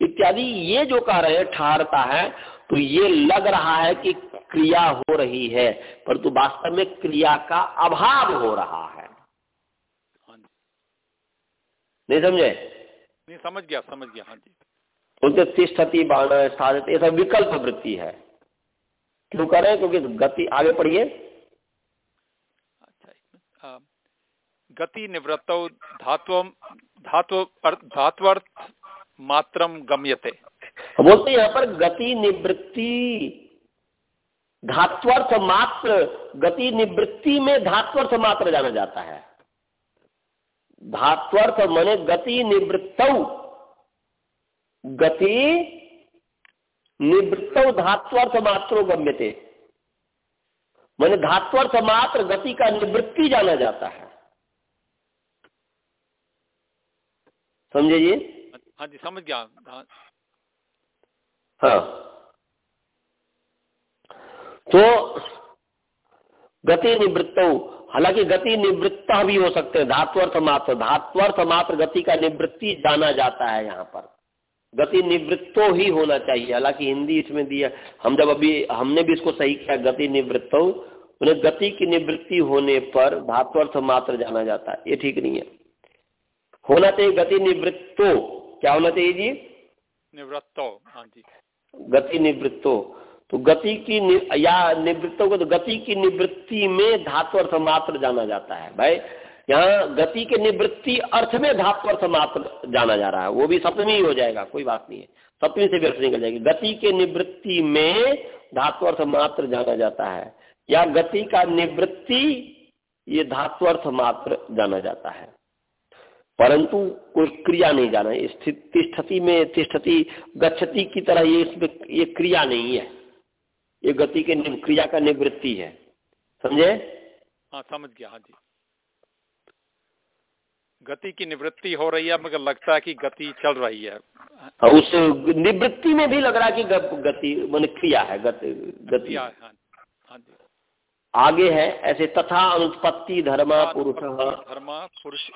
इत्यादि ये जो कह रहे हैं ठहरता है तो ये लग रहा है कि क्रिया हो रही है परंतु वास्तव में क्रिया का अभाव हो रहा है। हाँ नहीं समझे? नहीं समझ गया समझ गया हाँ जी। उनके तिष्ठती बाण स्थापित ये सब विकल्प वृत्ति है। क्यों करें क्योंकि गति आगे पढ़िए। गति निवृत्त धात्व धात्व धात्वर्थ मात्रम गम्यते। बोलते यहाँ पर गति निवृत्ति धात्वर्थ मात्र गति निवृत्ति में धात्वर्थ मात्र जाना जाता है। धात्वर्थ मने गति निवृत्त गति निवृत्त धात्वर्थ मात्रो गम्यते। मैंने धात्वर्थ मात्र गति का निवृत्ति जाना जाता है। समझे जी हाँ जी समझ गया। हाँ, हाँ। तो गति निवृत्त हालाँकि गति निवृत्त भी हो सकते हैं धात्वर्थ मात्र। धात्वर्थ मात्र गति का निवृत्ति जाना जाता है यहाँ पर। गति निवृत्तो ही होना चाहिए। हालाँकि हिंदी इसमें दिया हम जब अभी हमने भी इसको सही किया गति निवृत्त उन्हें गति की निवृत्ति होने पर धात्वर्थ मात्र जाना जाता है। ये ठीक नहीं है। होना चाहिए गति निवृत्तो क्या होना चाहिए जी? निवृत्तो हाँ जी। गति निवृत्तो तो गति की नि, या निवृत्तों को तो गति की निवृत्ति में धातु अर्थ मात्र जाना जाता है। भाई यहाँ गति के निवृत्ति अर्थ में धातु अर्थ मात्र जाना जा रहा है। वो भी सप्तमी हो जाएगा कोई बात नहीं है। सप्तमी से भी अर्थ निकल जाएगी। गति के निवृत्ति में धातु अर्थ मात्र जाना जाता है। या गति का निवृत्ति ये धातु अर्थ मात्र जाना जाता है। परंतु कोई क्रिया नहीं जाना तिष्ठति में तिष्ठति गच्छति की तरह ये इसमें ये क्रिया नहीं है। ये गति के क्रिया का निवृत्ति है। समझे? हाँ समझ गया हाँ जी। गति की निवृत्ति हो रही है मगर लगता है कि गति चल रही है। हाँ, उस निवृत्ति में भी लग रहा है कि गति मान क्रिया है गति गति। हाँ, हाँ जी। आगे है ऐसे तथा अनुत्पत्ति धर्मा पुरुष। धर्मा पुरुष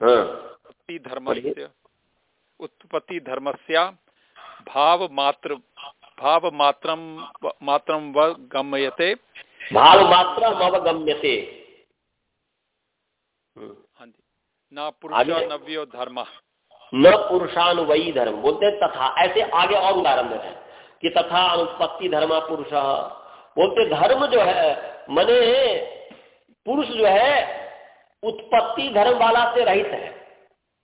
उत्पत्ति धर्म उत्पत्ति धर्मस्य भाव मात्र भाव मात्रम मात्रम व गम्यते भाव मात्र अवगम्यते। हाँ जी। न पुरुष नव्यो धर्म। न पुरुषान वही धर्म। बोलते तथा। ऐसे आगे और उदाहरण देते हैं कि तथा अनुत्पत्ति धर्म पुरुष। बोलते धर्म जो है मने पुरुष जो है उत्पत्ति धर्म वाला से रहित है।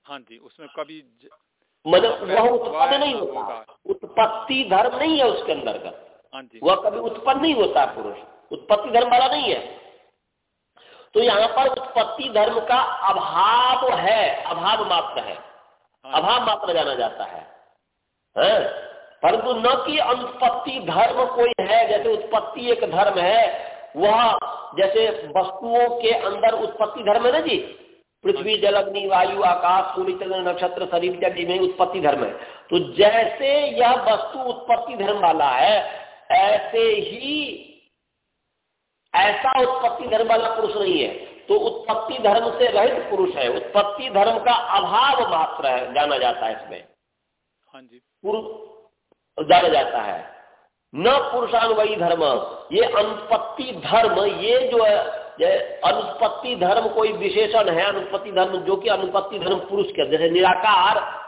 हाँ जी उसमें कभी मन वह उत्पन्न नहीं होता। उत्पत्ति धर्म नहीं है उसके अंदर का हाँ वह कभी उत्पन्न नहीं होता पुरुष। उत्पत्ति धर्म वाला नहीं है। तो यहाँ पर उत्पत्ति धर्म का अभाव है। अभाव मात्र है। हाँ। अभाव मात्र जाना जाता है, है? परंतु न कि अनुत्पत्ति धर्म कोई है जैसे उत्पत्ति एक धर्म है वह जैसे वस्तुओं के अंदर उत्पत्ति धर्म है ना जी? पृथ्वी जल अग्नि वायु आकाश सूर्य चंद्र नक्षत्र शरीर इत्यादि में उत्पत्ति धर्म है। तो जैसे यह वस्तु उत्पत्ति धर्म वाला है ऐसे ही ऐसा उत्पत्ति धर्म वाला पुरुष नहीं है। तो उत्पत्ति धर्म से रहित पुरुष है। उत्पत्ति धर्म का अभाव मात्र है जाना जाता है इसमें। हाँ जी। पुरुष जाना जाता है। न पुरुषानुवयी धर्म। ये अनुपत्ति धर्म, ये जो है अनुत्पत्ति धर्म कोई विशेषण है, अनुपत्ति धर्म जो कि अनुपत्ति धर्म पुरुष के जैसे निराकार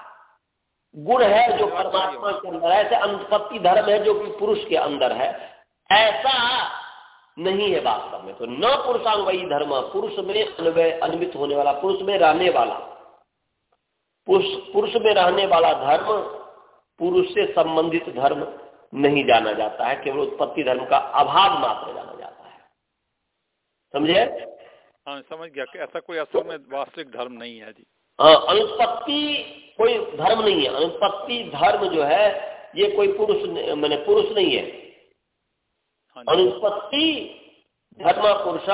गुण है जो परमात्मा के अंदर है, ऐसे अनुपत्ति धर्म है जो कि पुरुष के अंदर है। ऐसा नहीं है वास्तव में। तो न पुरुषानुवयी धर्म, पुरुष में अन्वय, अन्वित होने वाला, पुरुष में रहने वाला। पुरुष पुरुष में रहने वाला धर्म, पुरुष से संबंधित धर्म। नहीं जाना जाता है केवल उत्पत्ति धर्म का अभाव मात्र जाना जाता है। समझे? हाँ समझ गया कि ऐसा कोई असल में वास्तविक धर्म नहीं है जी। हाँ अनुत्पत्ति कोई धर्म नहीं है। अनुत्पत्ति धर्म जो है ये कोई पुरुष मैंने पुरुष नहीं है। हाँ अनुत्पत्ति धर्म पुरुष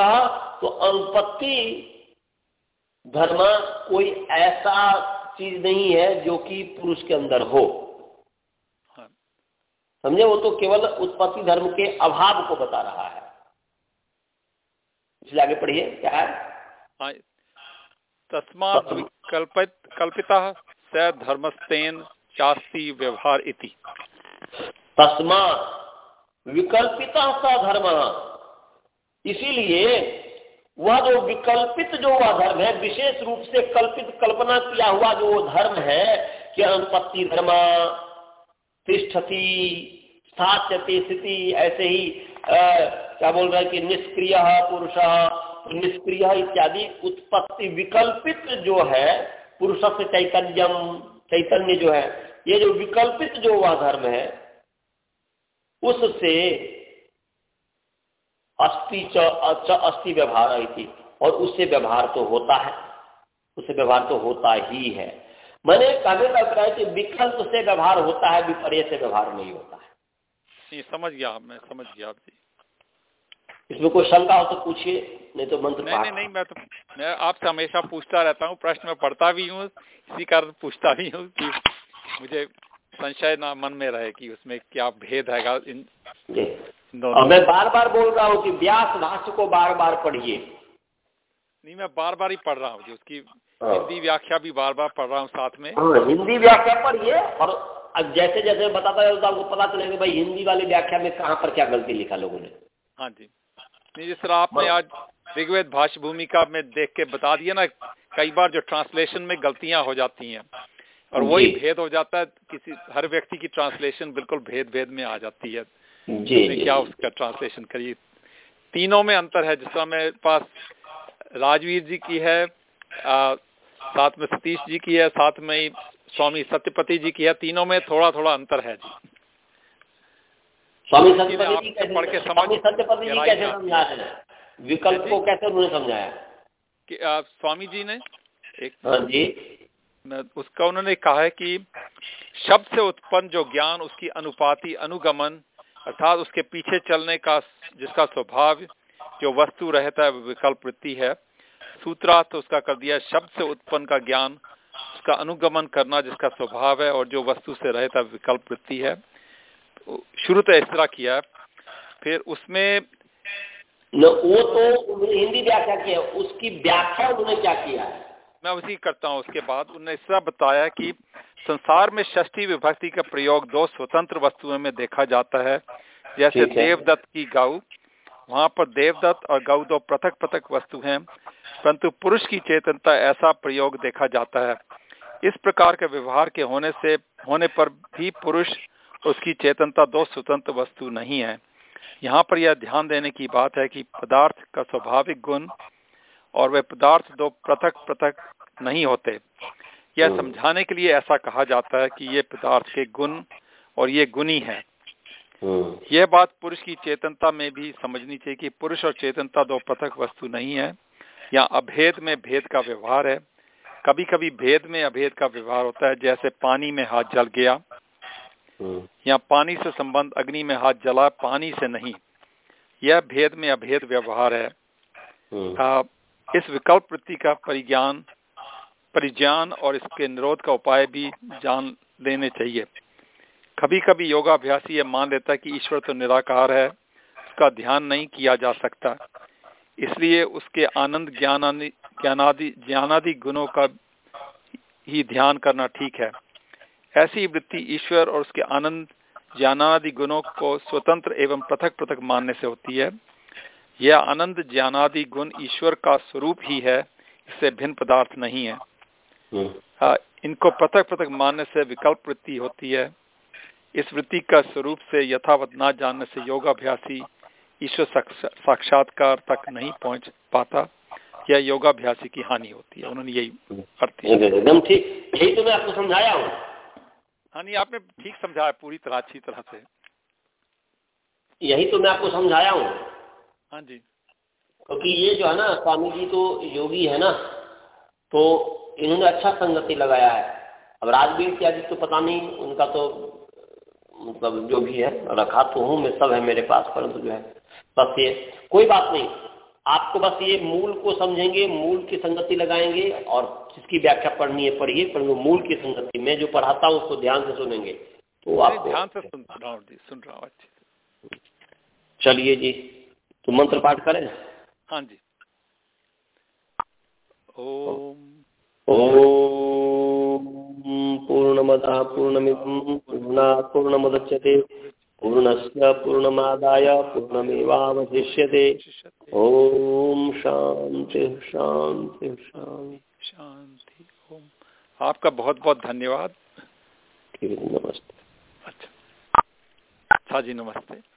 तो अनुत्पत्ति धर्म कोई ऐसा चीज़ नहीं है जो कि पुरुष के अंदर हो हाँ। समझे? वो तो केवल उत्पत्ति धर्म के अभाव को बता रहा है। इसलिए आगे पढ़िए क्या है? हाँ, तस्मात् कल्पित कल्पिता स धर्मस्तेन शास्त्री व्यवहार इति। तस्मात्। विकल्पिता स धर्म। इसीलिए वह जो विकल्पित जो वह धर्म है विशेष रूप से कल्पित कल्पना किया हुआ जो धर्म है कि अनुपत्ति धर्म तिष्ठती स्थिति, ऐसे ही क्या बोल रहे हैं कि निष्क्रिय पुरुष, निष्क्रिय इत्यादि उत्पत्ति विकल्पित जो है पुरुष से चैतन्यम, चैतन्य जो है, ये जो विकल्पित जो वह धर्म है, उससे अस्थि च अस्थि व्यवहार आई थी और उससे व्यवहार तो होता है, उससे व्यवहार तो होता ही है। मैंने कहने का अभिप्राय कि विकल्प से व्यवहार होता है विपर्य से व्यवहार नहीं होता है। समझ गया मैं समझ गया आप जी। इसमें कोई शंका हो तो पूछिए नहीं तो मंत्र नहीं नहीं नहीं मैं तो मैं आपसे हमेशा पूछता रहता हूँ प्रश्न में पढ़ता भी हूँ इसी कारण पूछता भी हूँ कि मुझे संशय ना मन में रहे कि उसमें क्या भेद है इन दोनों मैं बार बार बोल रहा हूँ कि व्यास भाष्य को बार बार पढ़िए। नहीं मैं बार बार ही पढ़ रहा हूँ जी उसकी। हिंदी व्याख्या भी बार बार पढ़ रहा हूँ साथ में। हाँ, हिंदी व्याख्या पढ़िए और अब जैसे जैसे बताता है आपको पता चलेगा भाई हिंदी वाली व्याख्या में कहाँ पर क्या गलती लिखा लोगों ने। हाँ जी। नहीं जिस तरह आपने आज ऋग्वेद भाष्य भूमिका में देख के बता दिया ना कई बार जो ट्रांसलेशन में गलतियाँ हो जाती हैं और वही भेद हो जाता है किसी हर व्यक्ति की ट्रांसलेशन बिल्कुल भेद भेद में आ जाती है। जी, क्या उसका ट्रांसलेशन करिए? तीनों में अंतर है जिस तरह मेरे पास राजवीर जी की है साथ में सतीश जी की है साथ में ही स्वामी सत्यपति जी की है। तीनों में थोड़ा थोड़ा अंतर है जी। स्वामी सत्यपति जी कैसे स्वामी सत्यपति जी कैसे समझा रहे विकल्प को कैसे उन्होंने समझाया? स्वामी जी ने एक हाँ जी। उसका उन्होंने कहा है कि शब्द से उत्पन्न जो ज्ञान उसकी अनुपाति अनुगमन अर्थात उसके पीछे चलने का जिसका स्वभाव जो वस्तु रहता है विकल्प वृत्ति है। सूत्रार्थ उसका कर दिया शब्द से उत्पन्न का ज्ञान उसका अनुगमन करना जिसका स्वभाव है और जो वस्तु से रहता विकल्प वृत्ति है। शुरू तो इस तरह किया फिर उसमें न, वो तो हिंदी व्याख्या किया उसकी व्याख्या उन्होंने क्या किया? है मैं उसी करता हूँ उसके बाद उन्होंने इस तरह बताया कि संसार में षष्ठी विभक्ति का प्रयोग दो स्वतंत्र वस्तुओं में देखा जाता है जैसे देवदत्त की गौ वहाँ पर देवदत्त और गौ दो पृथक पृथक वस्तु हैं परंतु पुरुष की चेतनता ऐसा प्रयोग देखा जाता है इस प्रकार के व्यवहार के होने से होने पर भी पुरुष उसकी चेतनता दो स्वतंत्र वस्तु नहीं है यहाँ पर यह ध्यान देने की बात है कि पदार्थ का स्वाभाविक गुण और वे पदार्थ दो पृथक पृथक नहीं होते यह। समझाने के लिए ऐसा कहा जाता है कि ये पदार्थ के गुण और ये गुणी है। यह बात पुरुष की चेतनता में भी समझनी चाहिए कि पुरुष और चेतनता दो पृथक वस्तु नहीं है। या अभेद में भेद का व्यवहार है। कभी कभी भेद में अभेद का व्यवहार होता है जैसे पानी में हाथ जल गया। हम्म। या पानी से संबंध अग्नि में हाथ जला पानी से नहीं। यह भेद में अभेद व्यवहार है। आ, इस विकल्प वृत्ति का परिज्ञान परिज्ञान और इसके निरोध का उपाय भी जान लेने चाहिए। कभी कभी योगाभ्यासी ये मान लेता है कि ईश्वर तो निराकार है उसका ध्यान नहीं किया जा सकता। इसलिए उसके आनंद ज्ञानादि ज्ञानादि ज्ञानादि गुणों का ही ध्यान करना ठीक है। ऐसी वृत्ति ईश्वर और उसके आनंद ज्ञानादि गुणों को स्वतंत्र एवं पृथक पृथक मानने से होती है। यह आनंद ज्ञानादि गुण ईश्वर का स्वरूप ही है इससे भिन्न पदार्थ नहीं है। हम्म। इनको पृथक पृथक मानने से विकल्प वृत्ति होती है। इस वृत्ति का स्वरूप से यथावत न जानने से योगाभ्यासी ईश्वर साक्षात्कार तक नहीं पहुँच पाता या योगाभ्यासी की हानि होती है। उन्होंने यही अर्थ एकदम ठीक। यही तो मैं आपको समझाया हूँ। हाँ नहीं आपने ठीक समझाया पूरी तरह अच्छी तरह से। यही तो मैं आपको समझाया हूँ। हाँ जी। क्योंकि ये जो है ना स्वामी जी तो योगी है ना तो इन्होंने अच्छा संगति लगाया है। अब राजवीर इत्यादि तो पता नहीं उनका तो मतलब जो भी है रखा तो हूँ मैं सब है मेरे पास परंतु जो है बस ये कोई बात नहीं। आपको बस ये मूल को समझेंगे मूल की संगति लगाएँगे और जिसकी व्याख्या पढ़नी है पढ़िए परंतु मूल की संगति। मैं जो पढ़ाता हूँ उसको ध्यान से सुनेंगे तो आप ध्यान से सुन रहा हूँ सुन रहा हूँ अच्छे चलिए जी तो मंत्र पाठ करें? हाँ जी। ओम ॐ पूर्णमदः पूर्णमिदं पूर्णात् पूर्णमुदच्यते पूर्णस्य पूर्णमादाय पूर्णमेवावशिष्यते। ओम शांति शांति शांति शांति ओम आपका बहुत बहुत धन्यवाद नमस्ते। अच्छा। अच्छा जी नमस्ते।